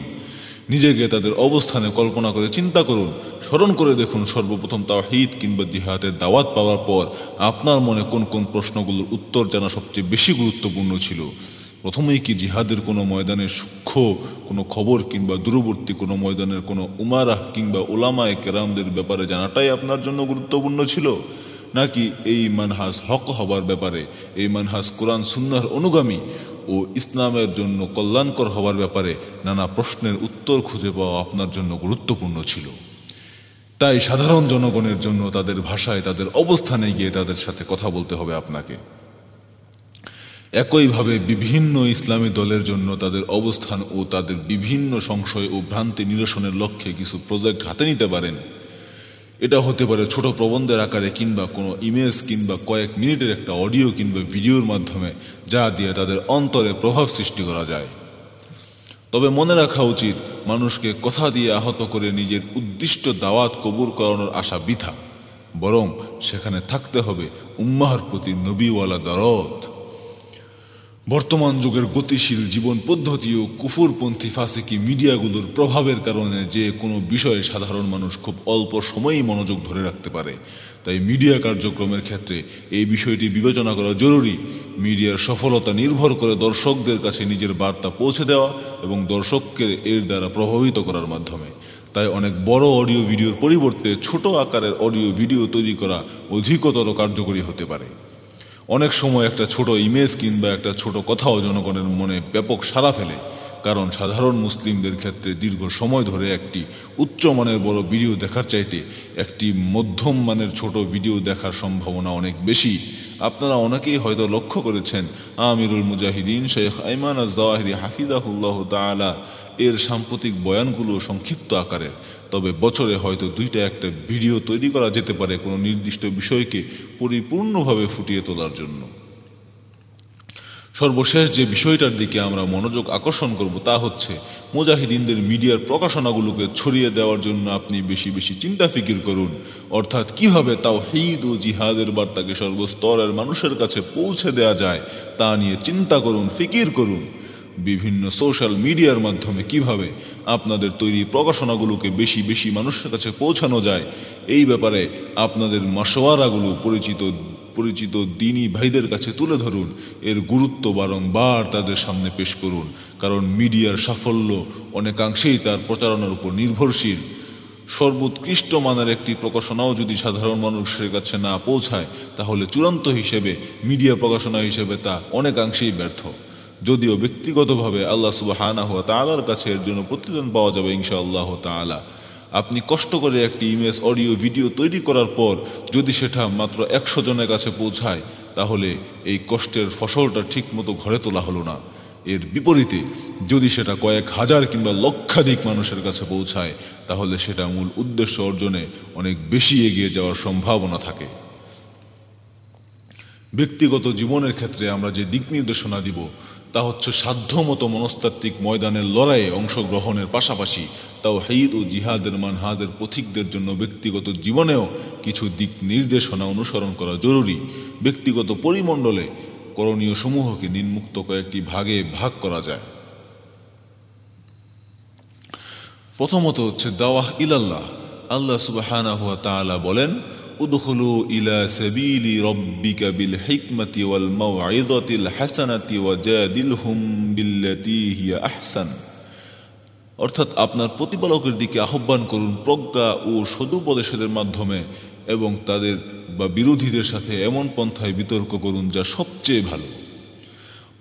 নিজেকে তাদের অবস্থানে কল্পনা করে চিন্তা করুন, স্মরণ করে দেখুন সর্বপ্রথম তাওহিদ কিংবা জিহাদের দাওয়াত পাওয়ার পর আপনার মনে কোন কোন প্রশ্নগুলোর উত্তর জানা সবচেয়ে বেশি গুরুত্বপূর্ণ ছিল। প্রথমেই কি জিহাদের কোনো ময়দানের সূক্ষ্ম কোনো খবর কিংবা দূরবর্তী কোনো ময়দানের কোনো উমারাহ কিংবা ওলামায় কেরামদের ব্যাপারে জানাটাই আপনার জন্য গুরুত্বপূর্ণ ছিল? নাকি এই মানহাস হক হবার ব্যাপারে, এই মানহাস কোরআন সুন্নার অনুগামী ও ইসলামের জন্য কল্যাণকর হবার ব্যাপারে নানা প্রশ্নের উত্তর খুঁজে পাওয়া আপনার জন্য গুরুত্বপূর্ণ ছিল? তাই সাধারণ জনগণের জন্য তাদের ভাষায়, তাদের অবস্থানে গিয়ে তাদের সাথে কথা বলতে হবে আপনাকে। একইভাবে বিভিন্ন ইসলামী দলের জন্য তাদের অবস্থান ও তাদের বিভিন্ন সংশয় ও ভ্রান্তি নিরসনের লক্ষ্যে কিছু প্রজেক্ট হাতে নিতে পারেন। এটা হতে পারে ছোট প্রবন্ধের আকারে কিংবা কোনো ইমেজ কিংবা কয়েক মিনিটের একটা অডিও কিংবা ভিডিওর মাধ্যমে, যা দিয়ে তাদের অন্তরে প্রভাব সৃষ্টি করা যায়। তবে মনে রাখা উচিত, মানুষকে কথা দিয়ে আহত করে নিজের উদ্দিষ্ট দাওয়াত কবুর করানোর আশা বৃথা। বরং সেখানে থাকতে হবে উম্মাহর প্রতি নবীওয়ালা দরদ। বর্তমান যুগের গতিশীল জীবন পদ্ধতি ও কুফুরপন্থী ফাঁসিকি মিডিয়াগুলোর প্রভাবের কারণে যে কোনো বিষয়ে সাধারণ মানুষ খুব অল্প সময়েই মনোযোগ ধরে রাখতে পারে। তাই মিডিয়া কার্যক্রমের ক্ষেত্রে এই বিষয়টি বিবেচনা করা জরুরি। মিডিয়ার সফলতা নির্ভর করে দর্শকদের কাছে নিজের বার্তা পৌঁছে দেওয়া এবং দর্শককে এর দ্বারা প্রভাবিত করার মাধ্যমে। তাই অনেক বড় অডিও ভিডিওর পরিবর্তে ছোট আকারের অডিও ভিডিও তৈরি করা অধিকতর কার্যকরী হতে পারে। অনেক সময় একটা ছোট ইমেজ কিংবা একটা ছোট কথাও জনগণের মনে ব্যাপক সাড়া ফেলে। কারণ সাধারণ মুসলিমদের ক্ষেত্রে দীর্ঘ সময় ধরে একটি উচ্চমানের বড় ভিডিও দেখার চাইতে একটি মধ্যম মানের ছোট ভিডিও দেখার সম্ভাবনা অনেক বেশি। আপনারা অনেকেই হয়তো লক্ষ্য করেছেন, আমিরুল মুজাহিদিন শেখ আইমান আজওয়াহিরি হাফিজাহুল্লাহ তালা এর সাম্প্রতিক বয়ানগুলো সংক্ষিপ্ত আকারের তবে বছরে হয়তো দুইটা একটা ভিডিও তৈরি করা যেতে পারে কোনো নির্দিষ্ট বিষয়কে পরিপূর্ণভাবে ফুটিয়ে তোলার জন্য। সর্বশেষ যে বিষয়টার দিকে আমরা মনোযোগ আকর্ষণ করব তা হচ্ছে, মুজাহিদিনদের মিডিয়ার প্রকাশনাগুলোকে ছড়িয়ে দেওয়ার জন্য আপনি বেশি বেশি চিন্তা ফিকির করুন। অর্থাৎ কীভাবে তাও হিদ ও জিহাদের বার্তাকে সর্বস্তরের মানুষের কাছে পৌঁছে দেওয়া যায় তা নিয়ে চিন্তা করুন, ফিকির করুন। বিভিন্ন সোশ্যাল মিডিয়ার মাধ্যমে কীভাবে আপনাদের তৈরি প্রকাশনাগুলোকে বেশি বেশি মানুষের কাছে পৌঁছানো যায়। এই ব্যাপারে আপনাদের মাসোয়ারাগুলো পরিচিত পরিচিত দিনী ভাইদের কাছে তুলে ধরুন। এর গুরুত্ব বারংবার তাদের সামনে পেশ করুন। কারণ মিডিয়ার সাফল্য অনেকাংশেই তার প্রচারণার উপর নির্ভরশীল। সর্বোৎকৃষ্ট মানের একটি প্রকাশনাও যদি সাধারণ মানুষের কাছে না পৌঁছায়, তাহলে চূড়ান্ত হিসেবে মিডিয়া প্রকাশনা হিসেবে তা অনেকাংশেই ব্যর্থ। যদিও ব্যক্তিগতভাবে আল্লাহ সুবাহানা হওয়া তালার কাছে এর জন্য প্রতিদান পাওয়া যাবে ইনশা আল্লাহ তালা আপনি কষ্ট করে একটি ইমেজ, অডিও, ভিডিও তৈরি করার পর যদি সেটা মাত্র একশো জনের কাছে পৌঁছায়, তাহলে এই কষ্টের ফসলটা ঠিক মতো ঘরে তোলা হলো না। এর বিপরীতে যদি সেটা কয়েক হাজার কিংবা লক্ষাধিক মানুষের কাছে পৌঁছায়, তাহলে সেটা মূল উদ্দেশ্য অর্জনে অনেক বেশি এগিয়ে যাওয়ার সম্ভাবনা থাকে। ব্যক্তিগত জীবনের ক্ষেত্রে আমরা যে দিক নির্দেশনা দিব তা হচ্ছে সাধ্যমতো মনস্তাত্ত্বিক ময়দানের লড়াইয়ে অংশগ্রহণের পাশাপাশি তাও হেইদ ও জিহাদের মানহাজের পথিকদের জন্য ব্যক্তিগত জীবনেও কিছু দিক নির্দেশনা অনুসরণ করা জরুরি। ব্যক্তিগত পরিমণ্ডলে করণীয় সমূহকে নিম্মুক্ত কয়েকটি ভাগে ভাগ করা যায়। প্রথমত হচ্ছে দাওয়াহ ইলাল্লাহ। আল্লাহ সুবাহানা হুয়া তাআলা বলেন ইলা সাবিলি রব্বিকা বিল হিকমাতি ওয়াল মাউইযাতিল হাসানাতি ওয়াজাদিলহুম বিল্লাতি হিয়া আহসান। অর্থাৎ আপনার প্রতিপালকের দিকে আহ্বান করুন প্রজ্ঞা ও সদুপদেশের মাধ্যমে এবং তাদের বা বিরোধীদের সাথে এমন পন্থায় বিতর্ক করুন যা সবচেয়ে ভালো।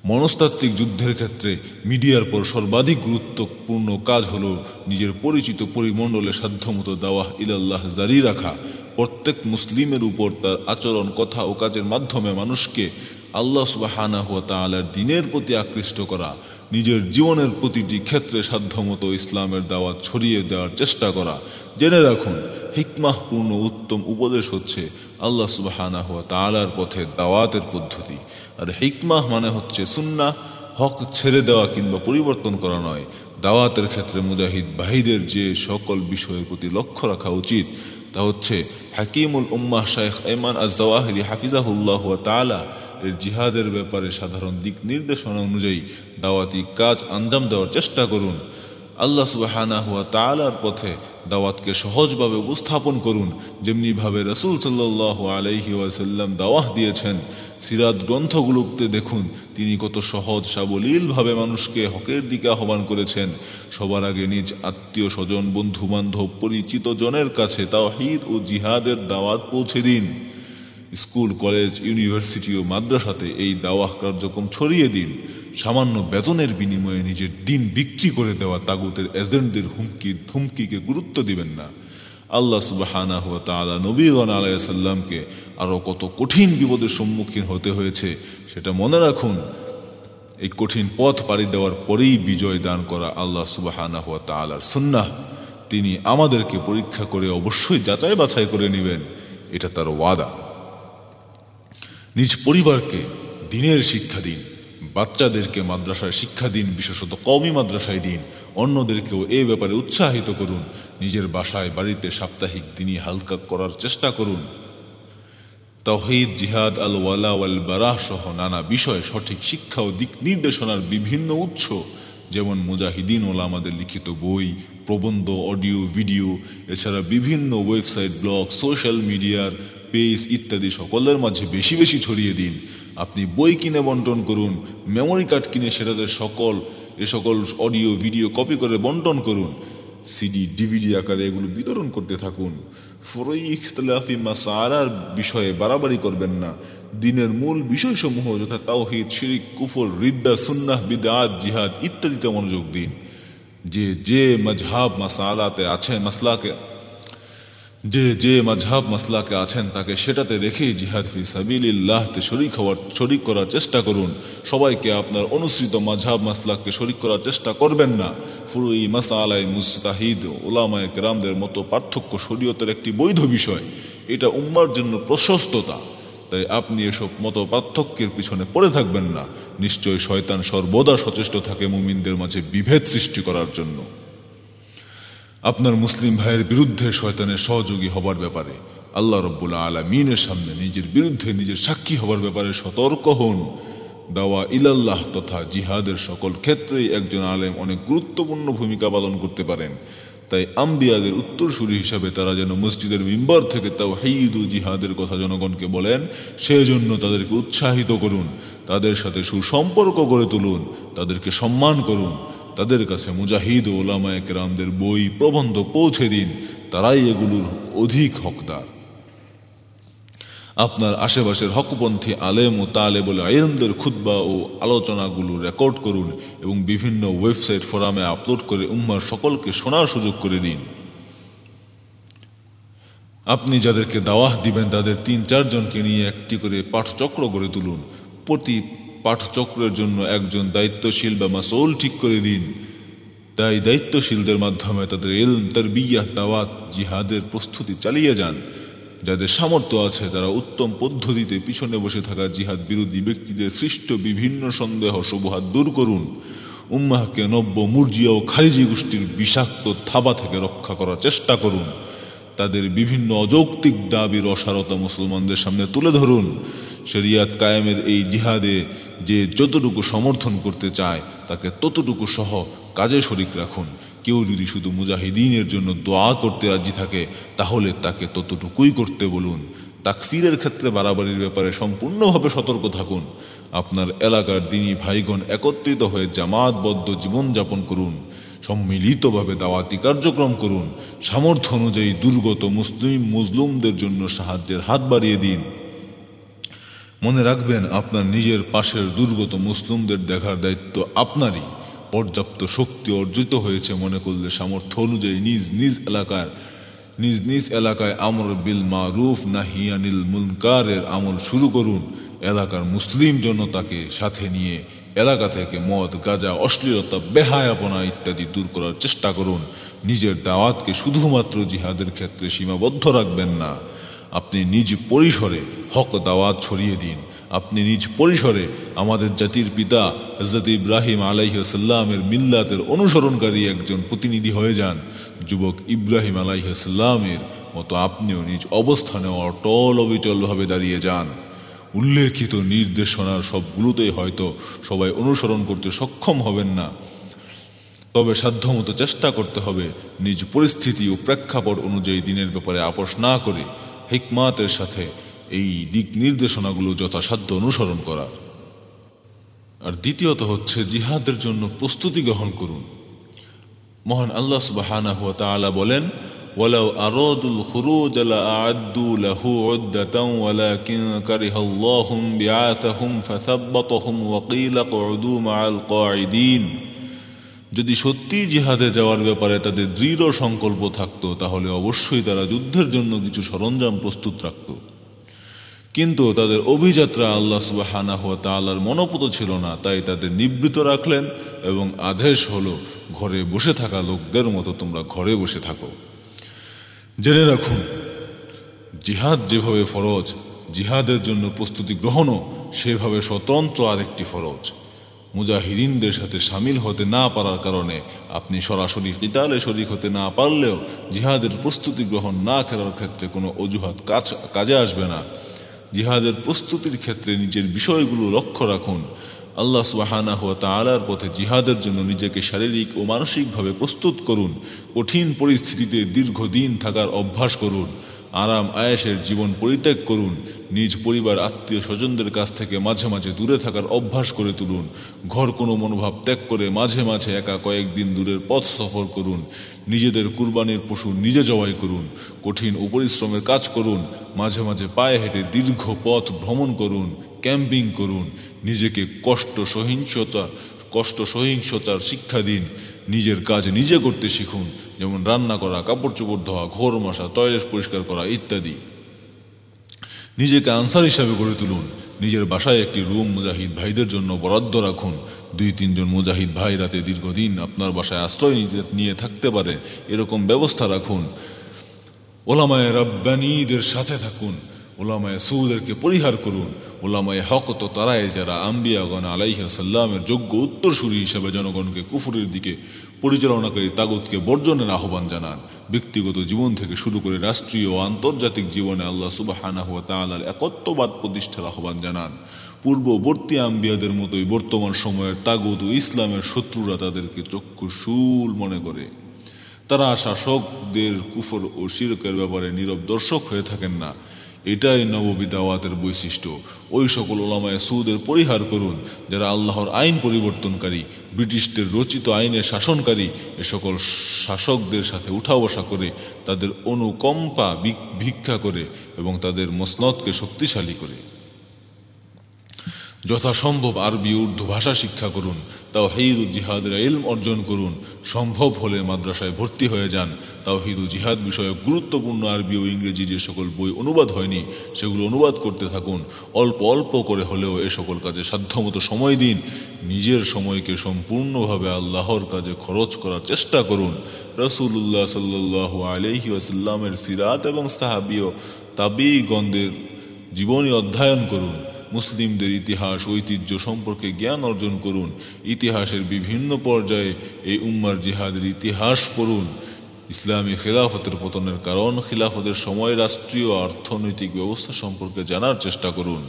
মনস্তাত্ত্বিক যুদ্ধের ক্ষেত্রে মিডিয়ার পর সর্বাধিক গুরুত্বপূর্ণ কাজ হল নিজের পরিচিত পরিমণ্ডলে সাধ্যমতো দাওয়াহ ইলাল্লাহ জারি রাখা প্রত্যেক মুসলিমের উপর তার আচরণ, কথা ও কাজের মাধ্যমে মানুষকে আল্লাহ সুবাহানা হুয়া তালার দিনের প্রতি আকৃষ্ট করা, নিজের জীবনের প্রতিটি ক্ষেত্রে সাধ্যমতো ইসলামের দাওয়াত ছড়িয়ে দেওয়ার চেষ্টা করা। জেনে রাখুন, হিকমাহপূর্ণ উত্তম উপদেশ হচ্ছে আল্লাহ সুবাহানা হুয়া তালার পথে দাওয়াতের পদ্ধতি। আর হিকমাহ মানে হচ্ছে সুন্না হক ছেড়ে দেওয়া কিংবা পরিবর্তন করা নয়। দাওয়াতের ক্ষেত্রে মুজাহিদ বাহিদের যে সকল বিষয়ের প্রতি লক্ষ্য রাখা উচিত তা হচ্ছে হাকিমুল উম্মাহ শাইখ এমান আজাওয়াহিরি হাফিজাহুল্লাহ তালা এর জিহাদের ব্যাপারে সাধারণ দিক নির্দেশনা অনুযায়ী দাওয়াতি কাজ আঞ্জাম দেওয়ার চেষ্টা করুন। আল্লাহ সুবাহানা হুয়া তালার পথে দাওয়াতকে সহজভাবে উপস্থাপন করুন, যেমনিভাবে রসুল সাল্লাহ আলাইহি ওয়াসাল্লাম দাওয়াহ দিয়েছেন। সিরাত গ্রন্থগুলোতে দেখুন, তিনি কত সহজ সাবলীলভাবে মানুষকে হকের দিকে আহ্বান করেছেন। সবার আগে নিজ আত্মীয় স্বজন বন্ধু বান্ধব পরিচিত জনের কাছে তাওহিদ ও জিহাদের দাওয়াত পৌঁছে দিন। স্কুল, কলেজ, ইউনিভার্সিটি ও মাদ্রাসাতে এই দাওয়াহ কার্যক্রম ছড়িয়ে দিন। সামান্য বেতনের বিনিময়ে নিজের দিন বিক্রি করে দেওয়া তাগুতের এজেন্টদের হুমকি, ধুমকিকে গুরুত্ব দিবেন না। আল্লাহ সুবাহানা হুয়া তালা নবীগণ আলাইসাল্লামকে আরও কত কঠিন বিপদের সম্মুখীন হতে হয়েছে, সেটা মনে রাখুন। এই কঠিন পথ পাড়ি দেওয়ার পরেই বিজয় দান করা আল্লাহ সুবাহানা হুয়া তালার সুন্নাহ। তিনি আমাদেরকে পরীক্ষা করে অবশ্যই যাচাই বাছাই করে নেবেন, এটা তার ওয়াদা। নিজ পরিবারকে দিনের শিক্ষা দিন, বাচ্চাদেরকে মাদ্রাসায় শিক্ষা দিন, বিশেষত কওমি মাদ্রাসায় দিন, অন্যদেরকেও এ ব্যাপারে উৎসাহিত করুন, নিজের বাসায়, বাড়িতে সাপ্তাহিক দিনই হালকা করার চেষ্টা করুন। তহিদ, জিহাদ আল ওয়ালা ওয়াল বারাহ সহ নানা বিষয়ে সঠিক শিক্ষা ও দিক নির্দেশনার বিভিন্ন উৎস, যেমন মুজাহিদিন, ওলামাদের লিখিত বই, প্রবন্ধ, অডিও, ভিডিও, এছাড়া বিভিন্ন ওয়েবসাইট, ব্লগ, সোশ্যাল মিডিয়ার পেজ ইত্যাদি সকলের মাঝে বেশি বেশি ছড়িয়ে দিন। আপনি বই কিনে বন্টন করুন, মেমোরি কার্ড কিনে সেটাতে সকল, এ সকল অডিও, ভিডিও কপি করে বন্টন করুন। সিডি, ডিভিডি আকারে এগুলো বিতরণ করতে থাকুন। ফরই ইখতলাফি মাসারার বিষয়ে বাড়াবাড়ি করবেন না। দিনের মূল বিষয়সমূহ যথা তাওহিদ, শিরিক, কুফর, রিদ্দা, সুন্নাহ বিদাত জিহাদ ইত্যাদিতে মনোযোগ দিন। যে যে মজহাব মাসালাতে আছেন, মাসলাকে যে যে মজহাব মাসলাকে আছেন, তাকে সেটাতে রেখেই জিহাদ ফি সাবিল্লাহতে শরিক হওয়ার, শরিক করার চেষ্টা করুন। সবাইকে আপনার অনুসৃত মাঝহাব মাসলাককে শরিক করার চেষ্টা করবেন না। ফুরুই মাসালাই মুস্তাহিদ ওলামায় কেরামদের মতো পার্থক্য শরীয়তের একটি বৈধ বিষয়। এটা উম্মার জন্য প্রশস্ততা। তাই আপনি এসব মতো পার্থক্যের পিছনে পড়ে থাকবেন না। নিশ্চয় শয়তান সর্বদা সচেষ্ট থাকে মুমিনদের মাঝে বিভেদ সৃষ্টি করার জন্য। আপনার মুসলিম ভাইয়ের বিরুদ্ধে শয়তানের সহযোগী হবার ব্যাপারে আল্লাহ রব্বুল আলমিনের সামনে নিজের বিরুদ্ধে নিজের সাক্ষী হবার ব্যাপারে সতর্ক হন। দাওয়া ইলাল্লাহ তথা জিহাদের সকল ক্ষেত্রেই একজন আলেম অনেক গুরুত্বপূর্ণ ভূমিকা পালন করতে পারেন। তাই আম্বিয়াদের উত্তরসূরি হিসাবে তারা যেন মসজিদের মিম্বর থেকে তাও হেইদু জিহাদের কথা জনগণকে বলেন, সেজন্য তাদেরকে উৎসাহিত করুন, তাদের সাথে সুসম্পর্ক গড়ে তুলুন, তাদেরকে সম্মান করুন, তাদের কাছে মুজাহিদ ও ওলামায় বই প্রবন্ধ পৌঁছে দিন, তারাই এগুলোর অধিক হকদার। আপনার আশেপাশের হকপন্থী আলেম ও তালেবুল আইনদের খুদ্া ও আলোচনাগুলো রেকর্ড করুন এবং বিভিন্ন ওয়েবসাইট ফোরামে আপলোড করে উম্মার সকলকে শোনার সুযোগ করে দিন। আপনি যাদেরকে দাওয়াহ দিবেন, তাদের তিন চারজনকে নিয়ে একটি করে পাঠচক্র গড়ে তুলুন। প্রতি পাঠচক্রের জন্য একজন দায়িত্বশীল বা মাসৌল ঠিক করে দিন। তাই দায়িত্বশীলদের মাধ্যমে তাদের এলম তার বিয়া দাওয়াত, জিহাদের প্রস্তুতি চালিয়ে যান। যাদের সামর্থ্য আছে, তারা উত্তম পদ্ধতিতে পিছনে বসে থাকা জিহাদ বিরোধী ব্যক্তিদের সৃষ্ট বিভিন্ন সন্দেহ সুবহাত দূর করুন। উম্মাহকে নব্য মুরজিয়া ও খারিজি গোষ্ঠীর বিষাক্ত থাবা থেকে রক্ষা করার চেষ্টা করুন। তাদের বিভিন্ন অযৌক্তিক দাবির অসারতা মুসলমানদের সামনে তুলে ধরুন। শরিয়াত কায়েমের এই জিহাদে যে যতটুকু সমর্থন করতে চায়, তাকে ততটুকু সহ কাজে শরিক রাখুন। কেউ যদি শুধু মুজাহিদিনের জন্য দোয়া করতে রাজি থাকে, তাহলে তাকে ততটুকুই করতে বলুন। তাকফিরের ক্ষেত্রে বাড়াবাড়ির ব্যাপারে সম্পূর্ণভাবে সতর্ক থাকুন। আপনার এলাকার দিনী ভাইগণ একত্রিত হয়ে জামাতবদ্ধ জীবনযাপন করুন। সম্মিলিতভাবে দাওয়াতি কার্যক্রম করুন। সামর্থ্য অনুযায়ী দুর্গত মুসলিম, মুসলুমদের জন্য সাহায্যের হাত বাড়িয়ে দিন। মনে রাখবেন, আপনার নিজের পাশের দুর্গত মুসলিমদের দেখার দায়িত্ব আপনারই। পর্যাপ্ত শক্তি অর্জিত হয়েছে মনে করলে সামর্থ্য অনুযায়ী নিজ নিজ এলাকার, নিজ নিজ এলাকায় আমর বিল মারুফ নাহিয়ানিল মুনকারের আমল শুরু করুন। এলাকার মুসলিম জনতাকে সাথে নিয়ে এলাকা থেকে মদ, গাজা, অশ্লীলতা, বেহায়াপনা ইত্যাদি দূর করার চেষ্টা করুন। নিজের দাওয়াতকে শুধুমাত্র জিহাদের ক্ষেত্রে সীমাবদ্ধ রাখবেন না। আপনি নিজ পরিসরে হক দাওয়াত ছড়িয়ে দিন। আপনি নিজ পরিসরে আমাদের জাতির পিতা হজরত ইব্রাহিম আলাইসাল্লামের মিল্লাতের অনুসরণকারী একজন প্রতিনিধি হয়ে যান। যুবক ইব্রাহিম আলাইসাল্লামের মতো আপনিও নিজ অবস্থানে অটল অবিচলভাবে দাঁড়িয়ে যান। উল্লেখিত নির্দেশনার সবগুলোতেই হয়তো সবাই অনুসরণ করতে সক্ষম হবেন না। তবে সাধ্যমতো চেষ্টা করতে হবে নিজ পরিস্থিতি ও প্রেক্ষাপট অনুযায়ী দিনের ব্যাপারে আপোষ না করে হিকমাতের সাথে এই দিক নির্দেশনাগুলো যথাসাধ্য অনুসরণ করা আর দ্বিতীয়ত হচ্ছে জিহাদের জন্য প্রস্তুতি গ্রহণ করুন মহান আল্লাহ সুবাহানা হুয়া তাআলা বলেন ولو أرادوا الخروج لأعدوا له عدة ولكن كره الله بعاثهم فثبطهم وقيل اقعدوا مع القاعدين যদি সত্যি জিহাদে যাওয়ার ব্যাপারে তাদের দৃঢ় সংকল্প থাকতো তাহলে অবশ্যই তারা যুদ্ধের জন্য কিছু সরঞ্জাম প্রস্তুত রাখত কিন্তু তাদের অভিযাত্রা আল্লাহ সুবাহানা হওয়া তাল্লার মনোপুত ছিল না, তাই তাদের নিবৃত রাখলেন এবং আদেশ হলো, ঘরে বসে থাকা লোকদের মতো তোমরা ঘরে বসে থাকো। জেনে রাখুন, জিহাদ যেভাবে ফরজ, জিহাদের জন্য প্রস্তুতি গ্রহণও সেভাবে স্বতন্ত্র আরেকটি ফরজ। মুজাহিদিনদের সাথে সামিল হতে না পারার কারণে আপনি সরাসরি কিতালে শরিক হতে না পারলেও জিহাদের প্রস্তুতি গ্রহণ না করার ক্ষেত্রে কোনো অজুহাত কাজ, কাজে আসবে না। জিহাদের প্রস্তুতির ক্ষেত্রে নিজের বিষয়গুলো লক্ষ্য রাখুন। আল্লাহ সুবাহানা হুয়া তালার পথে জিহাদের জন্য নিজেকে শারীরিক ও মানসিকভাবে প্রস্তুত করুন। কঠিন পরিস্থিতিতে দীর্ঘদিন থাকার অভ্যাস করুন। আরাম আয়েসের জীবন পরিত্যাগ করুন। নিজ পরিবার, আত্মীয় স্বজনদের কাছ থেকে মাঝে মাঝে দূরে থাকার অভ্যাস করে তুলুন। ঘর কোনো মনোভাব ত্যাগ করে মাঝে মাঝে একা কয়েকদিন দূরের পথ সফর করুন। নিজেদের কুরবানির পশু নিজে জবাই করুন, কঠিন ও পরিশ্রমের কাজ করুন, মাঝে মাঝে পায়ে হেঁটে দীর্ঘ পথ ভ্রমণ করুন, ক্যাম্পিং করুন, নিজেকে কষ্ট সহিংসতা, কষ্ট সহিংসতার শিক্ষা দিন, নিজের কাজ নিজে করতে শিখুন, যেমন রান্না করা কাপড় চোপড় ধোয়া, ঘোর মশা, টয়লেট পরিষ্কার করা ইত্যাদি। নিজেকে আনসার হিসাবে গড়ে তুলুন নিজের বাসায় একটি রুম মুজাহিদ ভাইদের জন্য বরাদ্দ রাখুন। দুই তিনজন মুজাহিদ ভাই রাতে দীর্ঘদিন আপনার বাসায় আশ্রয় নিয়ে থাকতে পারে, এরকম ব্যবস্থা রাখুন। ওলামায় রব্বানীদের সাথে থাকুন। ওলামায় সৌদেরকে পরিহার করুন। ওলামায় হক তো তারাই, যারা আম্বিয়াগণ আলাইহা সাল্লামের যোগ্য উত্তরসূরি হিসেবে জনগণকে কুফুরের দিকে পরিচালনাকারী তাগুতকে বর্জনের আহ্বান জানান। ব্যক্তিগত জীবন থেকে শুরু করে রাষ্ট্রীয় ও আন্তর্জাতিক জীবনে আল্লাহ সুবাহানা হুয়া তালার একত্ববাদ প্রতিষ্ঠার আহ্বান জানান। পূর্ববর্তী আম্বিয়াদের মতোই বর্তমান সময়ের তাগুত ও ইসলামের শত্রুরা তাদেরকে চক্ষুশূল মনে করে। তারা শাসকদের কুফর ও শিরকের ব্যাপারে নীরব দর্শক হয়ে থাকেন না। এটাই নববী দাওয়াতের বৈশিষ্ট্য। ওই সকল ওলামায় সুদের পরিহার করুন, যারা আল্লাহর আইন পরিবর্তনকারী, ব্রিটিশদের রচিত আইনের শাসনকারী, এ সকল শাসকদের সাথে উঠা বসা করে তাদের অনুকম্পা ভিক্ষা করে এবং তাদের মসনদকে শক্তিশালী করে। যথাসম্ভব আরবি উর্দু ভাষা শিক্ষা করুন তাও হেইদু জিহাদের ইলম অর্জন করুন সম্ভব হলে মাদ্রাসায় ভর্তি হয়ে যান। তাও হিদু জিহাদ বিষয়ক গুরুত্বপূর্ণ আরবি ও ইংরেজি যে সকল বই অনুবাদ হয়নি, সেগুলো অনুবাদ করতে থাকুন। অল্প অল্প করে হলেও এ সকল কাজে সাধ্যমতো সময় দিন। নিজের সময়কে সম্পূর্ণভাবে আল্লাহর কাজে খরচ করার চেষ্টা করুন। রসুল্লাহ সাল্লাহ আলহি আসাল্লামের সিরাত এবং সাহাবিও তাবিগণদের জীবনী অধ্যয়ন করুন। মুসলিমদের ইতিহাস, ঐতিহ্য সম্পর্কে জ্ঞান অর্জন করুন। ইতিহাসের বিভিন্ন পর্যায়ে এই উম্মার জিহাদের ইতিহাস পড়ুন। ইসলামী খিলাফতের পতনের কারণ, খিলাফতের সময় রাষ্ট্রীয় অর্থনৈতিক ব্যবস্থা সম্পর্কে জানার চেষ্টা করুন।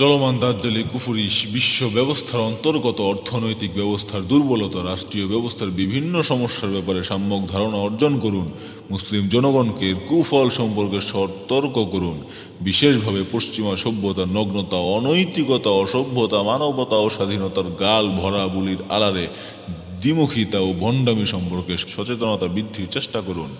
চলমান দাজ্জালি কুফুরি বিশ্ব ব্যবস্থার অন্তর্গত অর্থনৈতিক ব্যবস্থার দুর্বলতা, রাষ্ট্রীয় ব্যবস্থার বিভিন্ন সমস্যার ব্যাপারে সাম্যক ধারণা অর্জন করুন। মুসলিম জনগণকে কুফল সম্পর্কে সতর্ক করুন। বিশেষভাবে পশ্চিমা সভ্যতা, নগ্নতা, অনৈতিকতা, অসভ্যতা, মানবতা ও স্বাধীনতার গাল ভরা বুলির আলারে দ্বিমুখিতা ও ভণ্ডামি সম্পর্কে সচেতনতা বৃদ্ধির চেষ্টা করুন।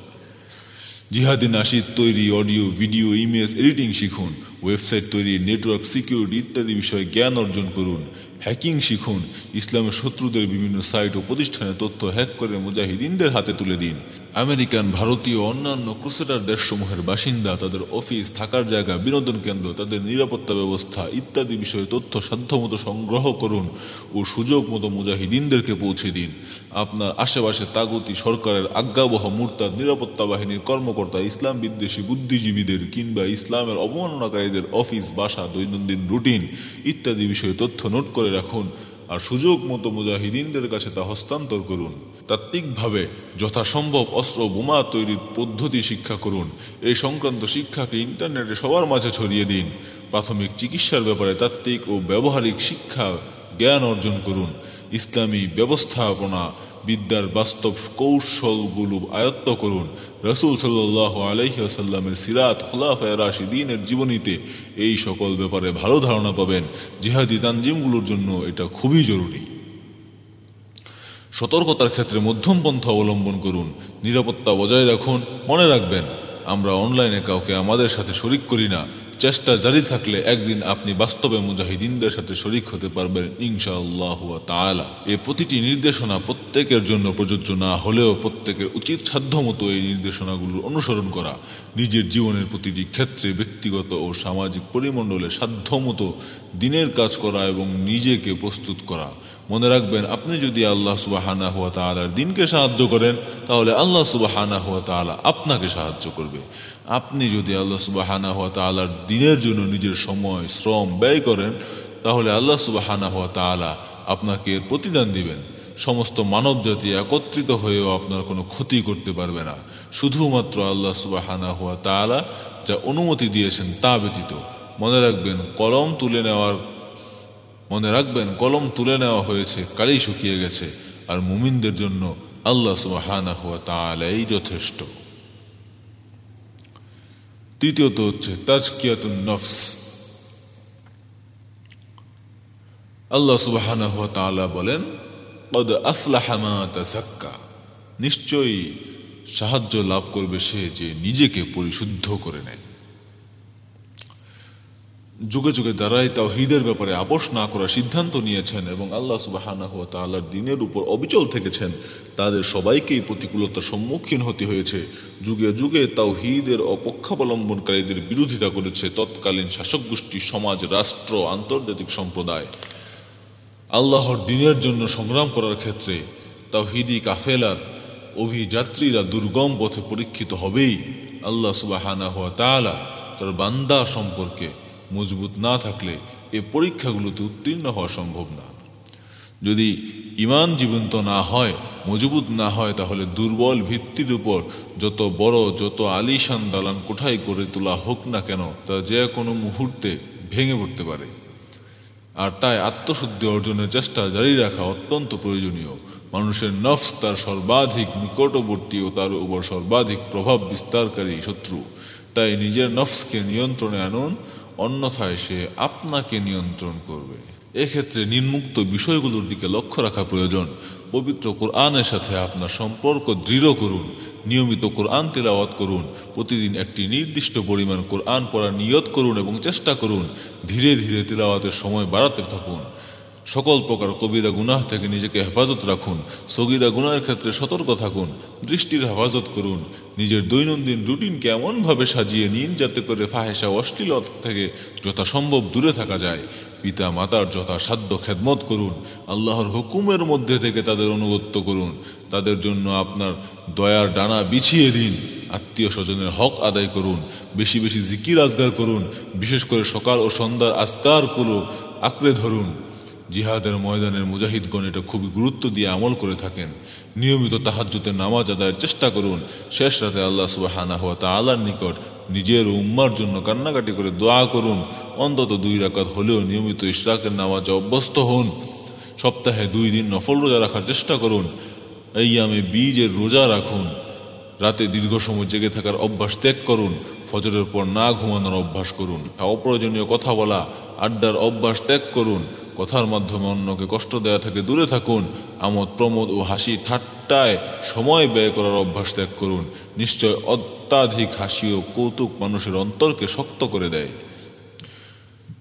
জিহাদি নাসিদ তৈরি অডিও, ভিডিও, ইমেজ, এডিটিং শিখুন, ওয়েবসাইট তৈরি, নেটওয়ার্ক, সিকিউরিটি ইত্যাদি বিষয়ে জ্ঞান অর্জন করুন, হ্যাকিং শিখুন, ইসলামের শত্রুদের বিভিন্ন সাইট ও প্রতিষ্ঠানের তথ্য হ্যাক করে মুজাহিদিনদের হাতে তুলে দিন। আমেরিকান, ভারতীয়, অন্যান্য ক্রুসেডার দেশসমূহের বাসিন্দা, তাদের অফিস, থাকার জায়গা, বিনোদন কেন্দ্র, তাদের নিরাপত্তা ব্যবস্থা ইত্যাদি বিষয়ে তথ্য সাধ্যমতো সংগ্রহ করুন ও সুযোগ মতো মুজাহিদিনদেরকে পৌঁছে দিন। আপনার আশেপাশে তাগতি সরকারের আজ্ঞাবহ মূর্তার নিরাপত্তা বাহিনীর কর্মকর্তা, ইসলাম বিদ্বেষী বুদ্ধিজীবীদের কিংবা ইসলামের অবমাননাকারীদের অফিস, বাসা, দৈনন্দিন রুটিন ইত্যাদি বিষয়ে তথ্য নোট করে রাখুন আর সুযোগ মতো মুজাহিদিনদের কাছে তা হস্তান্তর করুন। তাত্ত্বিকভাবে যথাসম্ভব অস্ত্র বোমা তৈরির পদ্ধতি শিক্ষা করুন। এই সংক্রান্ত শিক্ষাকে ইন্টারনেটে সবার মাঝে ছড়িয়ে দিন। প্রাথমিক চিকিৎসার ব্যাপারে তাত্ত্বিক ও ব্যবহারিক শিক্ষা, জ্ঞান অর্জন করুন। ইসলামী ব্যবস্থাপনা বিদ্যার বাস্তব কৌশলগুলো আয়ত্ত করুন। রসুল সাল্লাহ আলহিহাসাল্লামের সিরাত খোলাফায় রাশিদিনের জীবনীতে এই সকল ব্যাপারে ভালো ধারণা পাবেন। জিহাদি তানজিমগুলোর জন্য এটা খুবই জরুরি। সতর্কতার ক্ষেত্রে মধ্যম পন্থা অবলম্বন করুন। নিরাপত্তা বজায় রাখুন, মনে রাখবেন, আমরা অনলাইনে কাউকে আমাদের সাথে শরিক করি না। চেষ্টা জারি থাকলে একদিন আপনি বাস্তবে মুজাহিদিনদের সাথে শরিক হতে পারবেন, ইনশাআল্লাহ তাআলা। এ প্রতিটি নির্দেশনা প্রত্যেকের জন্য প্রযোজ্য না হলেও প্রত্যেকের উচিত সাধ্য মতো এই নির্দেশনাগুলোর অনুসরণ করা। নিজের জীবনের প্রতিটি ক্ষেত্রে ব্যক্তিগত ও সামাজিক পরিমণ্ডলে সাধ্যমতো দিনের কাজ করা এবং নিজেকে প্রস্তুত করা। মনে রাখবেন, আপনি যদি আল্লাহ সুবাহানা হুয়া তালার দিনকে সাহায্য করেন, তাহলে আল্লাহ সুবাহানা হুয়া তালা আপনাকে সাহায্য করবে। আপনি যদি আল্লাহ সুবাহানা হুয়া তালার দিনের জন্য নিজের সময়, শ্রম ব্যয় করেন, তাহলে আল্লাহ সুবাহানা হুয়া তালা আপনাকে এর প্রতিদান দিবেন। সমস্ত মানব জাতি একত্রিত হয়েও আপনার কোনো ক্ষতি করতে পারবে না। শুধুমাত্র আল্লাহ সুবাহানা হুয়া তালা যা অনুমতি দিয়েছেন তা ব্যতীত। মনে রাখবেন, কলম তুলে নেওয়ার মনে রাখবেন, কলম তুলে নেওয়া হয়েছে কালি শুকিয়ে গেছে। আর মুমিনদের জন্য আল্লাহ সুবাহানা হুয়া যথেষ্ট। তৃতীয়ত হচ্ছে তাজকিয়াতুন নফস। আল্লাহ তাআলা বলেন, কদ আফলাহা মা নিশ্চয়ই সাহায্য লাভ করবে সে যে নিজেকে পরিশুদ্ধ করে নেয়। যুগে যুগে যারাই তাওহীদের ব্যাপারে আপোষ না করার সিদ্ধান্ত নিয়েছেন এবং আল্লাহ সুবাহানাহু ওয়া তাআলার দিনের উপর অবিচল থেকেছেন, তাদের সবাইকেই প্রতিকূলতার সম্মুখীন হতে হয়েছে। যুগে যুগে তাওহীদের অপক্ষাবলম্বনকারীদের বিরোধিতা করেছে তৎকালীন শাসক গোষ্ঠী, সমাজ, রাষ্ট্র, আন্তর্জাতিক সম্প্রদায়। আল্লাহর দিনের জন্য সংগ্রাম করার ক্ষেত্রে তাওহিদি কাফেলার, অভিযাত্রীরা দুর্গম পথে পরীক্ষিত হবেই। আল্লাহ সুবাহানা হওয়া তাআলা তার বান্দা সম্পর্কে মজবুত না থাকলে এ পরীক্ষাগুলোতে উত্তীর্ণ হওয়া সম্ভব না। যদি ইমান জীবন্ত না হয়, মজবুত না হয়, তাহলে দুর্বল ভিত্তির উপর যত বড়, যত আলিশান দালান কোঠায় করে তোলা হোক না কেন, তা যে কোনো মুহূর্তে ভেঙে পড়তে পারে। আর তাই আত্মশুদ্ধি অর্জনের চেষ্টা জারি রাখা অত্যন্ত প্রয়োজনীয়। মানুষের নফস তার সর্বাধিক নিকটবর্তী ও তার উপর সর্বাধিক প্রভাব বিস্তারকারী শত্রু। তাই নিজের নফসকে নিয়ন্ত্রণে আনুন অন্যথায় সে আপনাকে নিয়ন্ত্রণ করবে। এক্ষেত্রে নিম্মুক্ত বিষয়গুলোর দিকে লক্ষ্য রাখা প্রয়োজন। পবিত্র কোরআনের সাথে আপনার সম্পর্ক দৃঢ় করুন, নিয়মিত কোরআন তেলাওয়াত করুন, প্রতিদিন একটি নির্দিষ্ট পরিমাণ কোরআন পড়া নিয়ত করুন এবং চেষ্টা করুন ধীরে ধীরে তেলাওয়াতের সময় বাড়াতে থাকুন। সকল প্রকার কবিরা গুনাহ থেকে নিজেকে হেফাজত রাখুন সগিরা গুনাহের ক্ষেত্রে সতর্ক থাকুন, দৃষ্টির হেফাজত করুন, নিজের দৈনন্দিন রুটিনকে এমনভাবে সাজিয়ে নিন যাতে করে ফাহেসা অশ্লীলতা থেকে যথাসম্ভব দূরে থাকা যায়। পিতা মাতার যথাসাধ্য খেদমত করুন, আল্লাহর হুকুমের মধ্যে থেকে তাদের অনুগত্য করুন, তাদের জন্য আপনার দয়ার ডানা বিছিয়ে দিন, আত্মীয় স্বজনের হক আদায় করুন, বেশি বেশি জিকির আজগার করুন, বিশেষ করে সকাল ও সন্ধ্যার আজকারগুলো আঁকড়ে ধরুন। জিহাদের ময়দানের মুজাহিদগণ এটা খুবই গুরুত্ব দিয়ে আমল করে থাকেন। নিয়মিত তাহাজ্জুতের নামাজ আদায়ের চেষ্টা করুন। শেষ রাতে আল্লাহ সুবাহানা হওয়া তাআলার নিকট নিজের উম্মার জন্য কান্নাকাটি করে দোয়া করুন। অন্তত দুই রাকাত হলেও নিয়মিত ইশরাকের নামাজে অভ্যস্ত হন। সপ্তাহে দুই দিন নফল রোজা রাখার চেষ্টা করুন। এই আমি বীজের রোজা রাখুন। রাতে দীর্ঘ সময় জেগে থাকার অভ্যাস ত্যাগ করুন। ফজরের পর না ঘুমানোর অভ্যাস করুন। অপ্রয়োজনীয় কথা বলা, আড্ডার অভ্যাস ত্যাগ করুন। কথার মাধ্যমে অন্যকে কষ্ট দেওয়া থেকে দূরে থাকুন। আমোদ প্রমোদ ও হাসি ঠাট্টায় সময় ব্যয় করার অভ্যাস ত্যাগ করুন। নিশ্চয় অত্যাধিক হাসি ও কৌতুক মানুষের অন্তরকে শক্ত করে দেয়।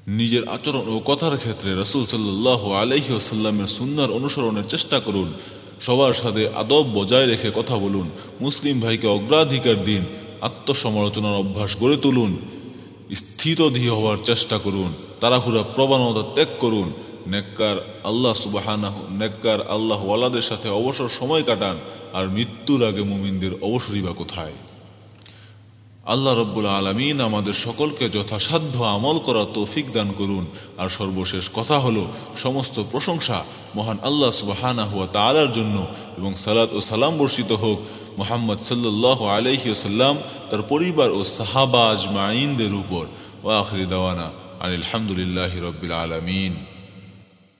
নিজের আচরণ ও কথার ক্ষেত্রে রসুল সাল্লাহ আলহি আসাল্লামের সুন্নার অনুসরণের চেষ্টা করুন। সবার সাথে আদব বজায় রেখে কথা বলুন। মুসলিম ভাইকে অগ্রাধিকার দিন। আত্মসমালোচনার অভ্যাস গড়ে তুলুন। স্থিতধী হওয়ার চেষ্টা করুন। তাড়াহুড়া প্রবণতা ত্যাগ করুন। নেককার আল্লাহ সুবাহানা নেককার আল্লাহ ওয়ালাদের সাথে অবসর সময় কাটান, আর মৃত্যুর আগে মুমিনদের অবসরই বা কোথায়? আল্লাহ রব্বুল আলমিন আমাদের সকলকে যথাসাধ্য আমল করা তৌফিক দান করুন। আর সর্বশেষ কথা হলো, সমস্ত প্রশংসা মহান আল্লাহ সুবাহানা হুয়া তালার জন্য এবং সালাদ ও সালাম বর্ষিত হোক। মোহাম্মদ সাল্লাহ আলহি সাল্লাম তার পরিবার ও সাহাবা আজমাইনদের উপর। ও আখরি দাওয়ানা আলহামদুলিল্লাহ রব্বিল আলমিন।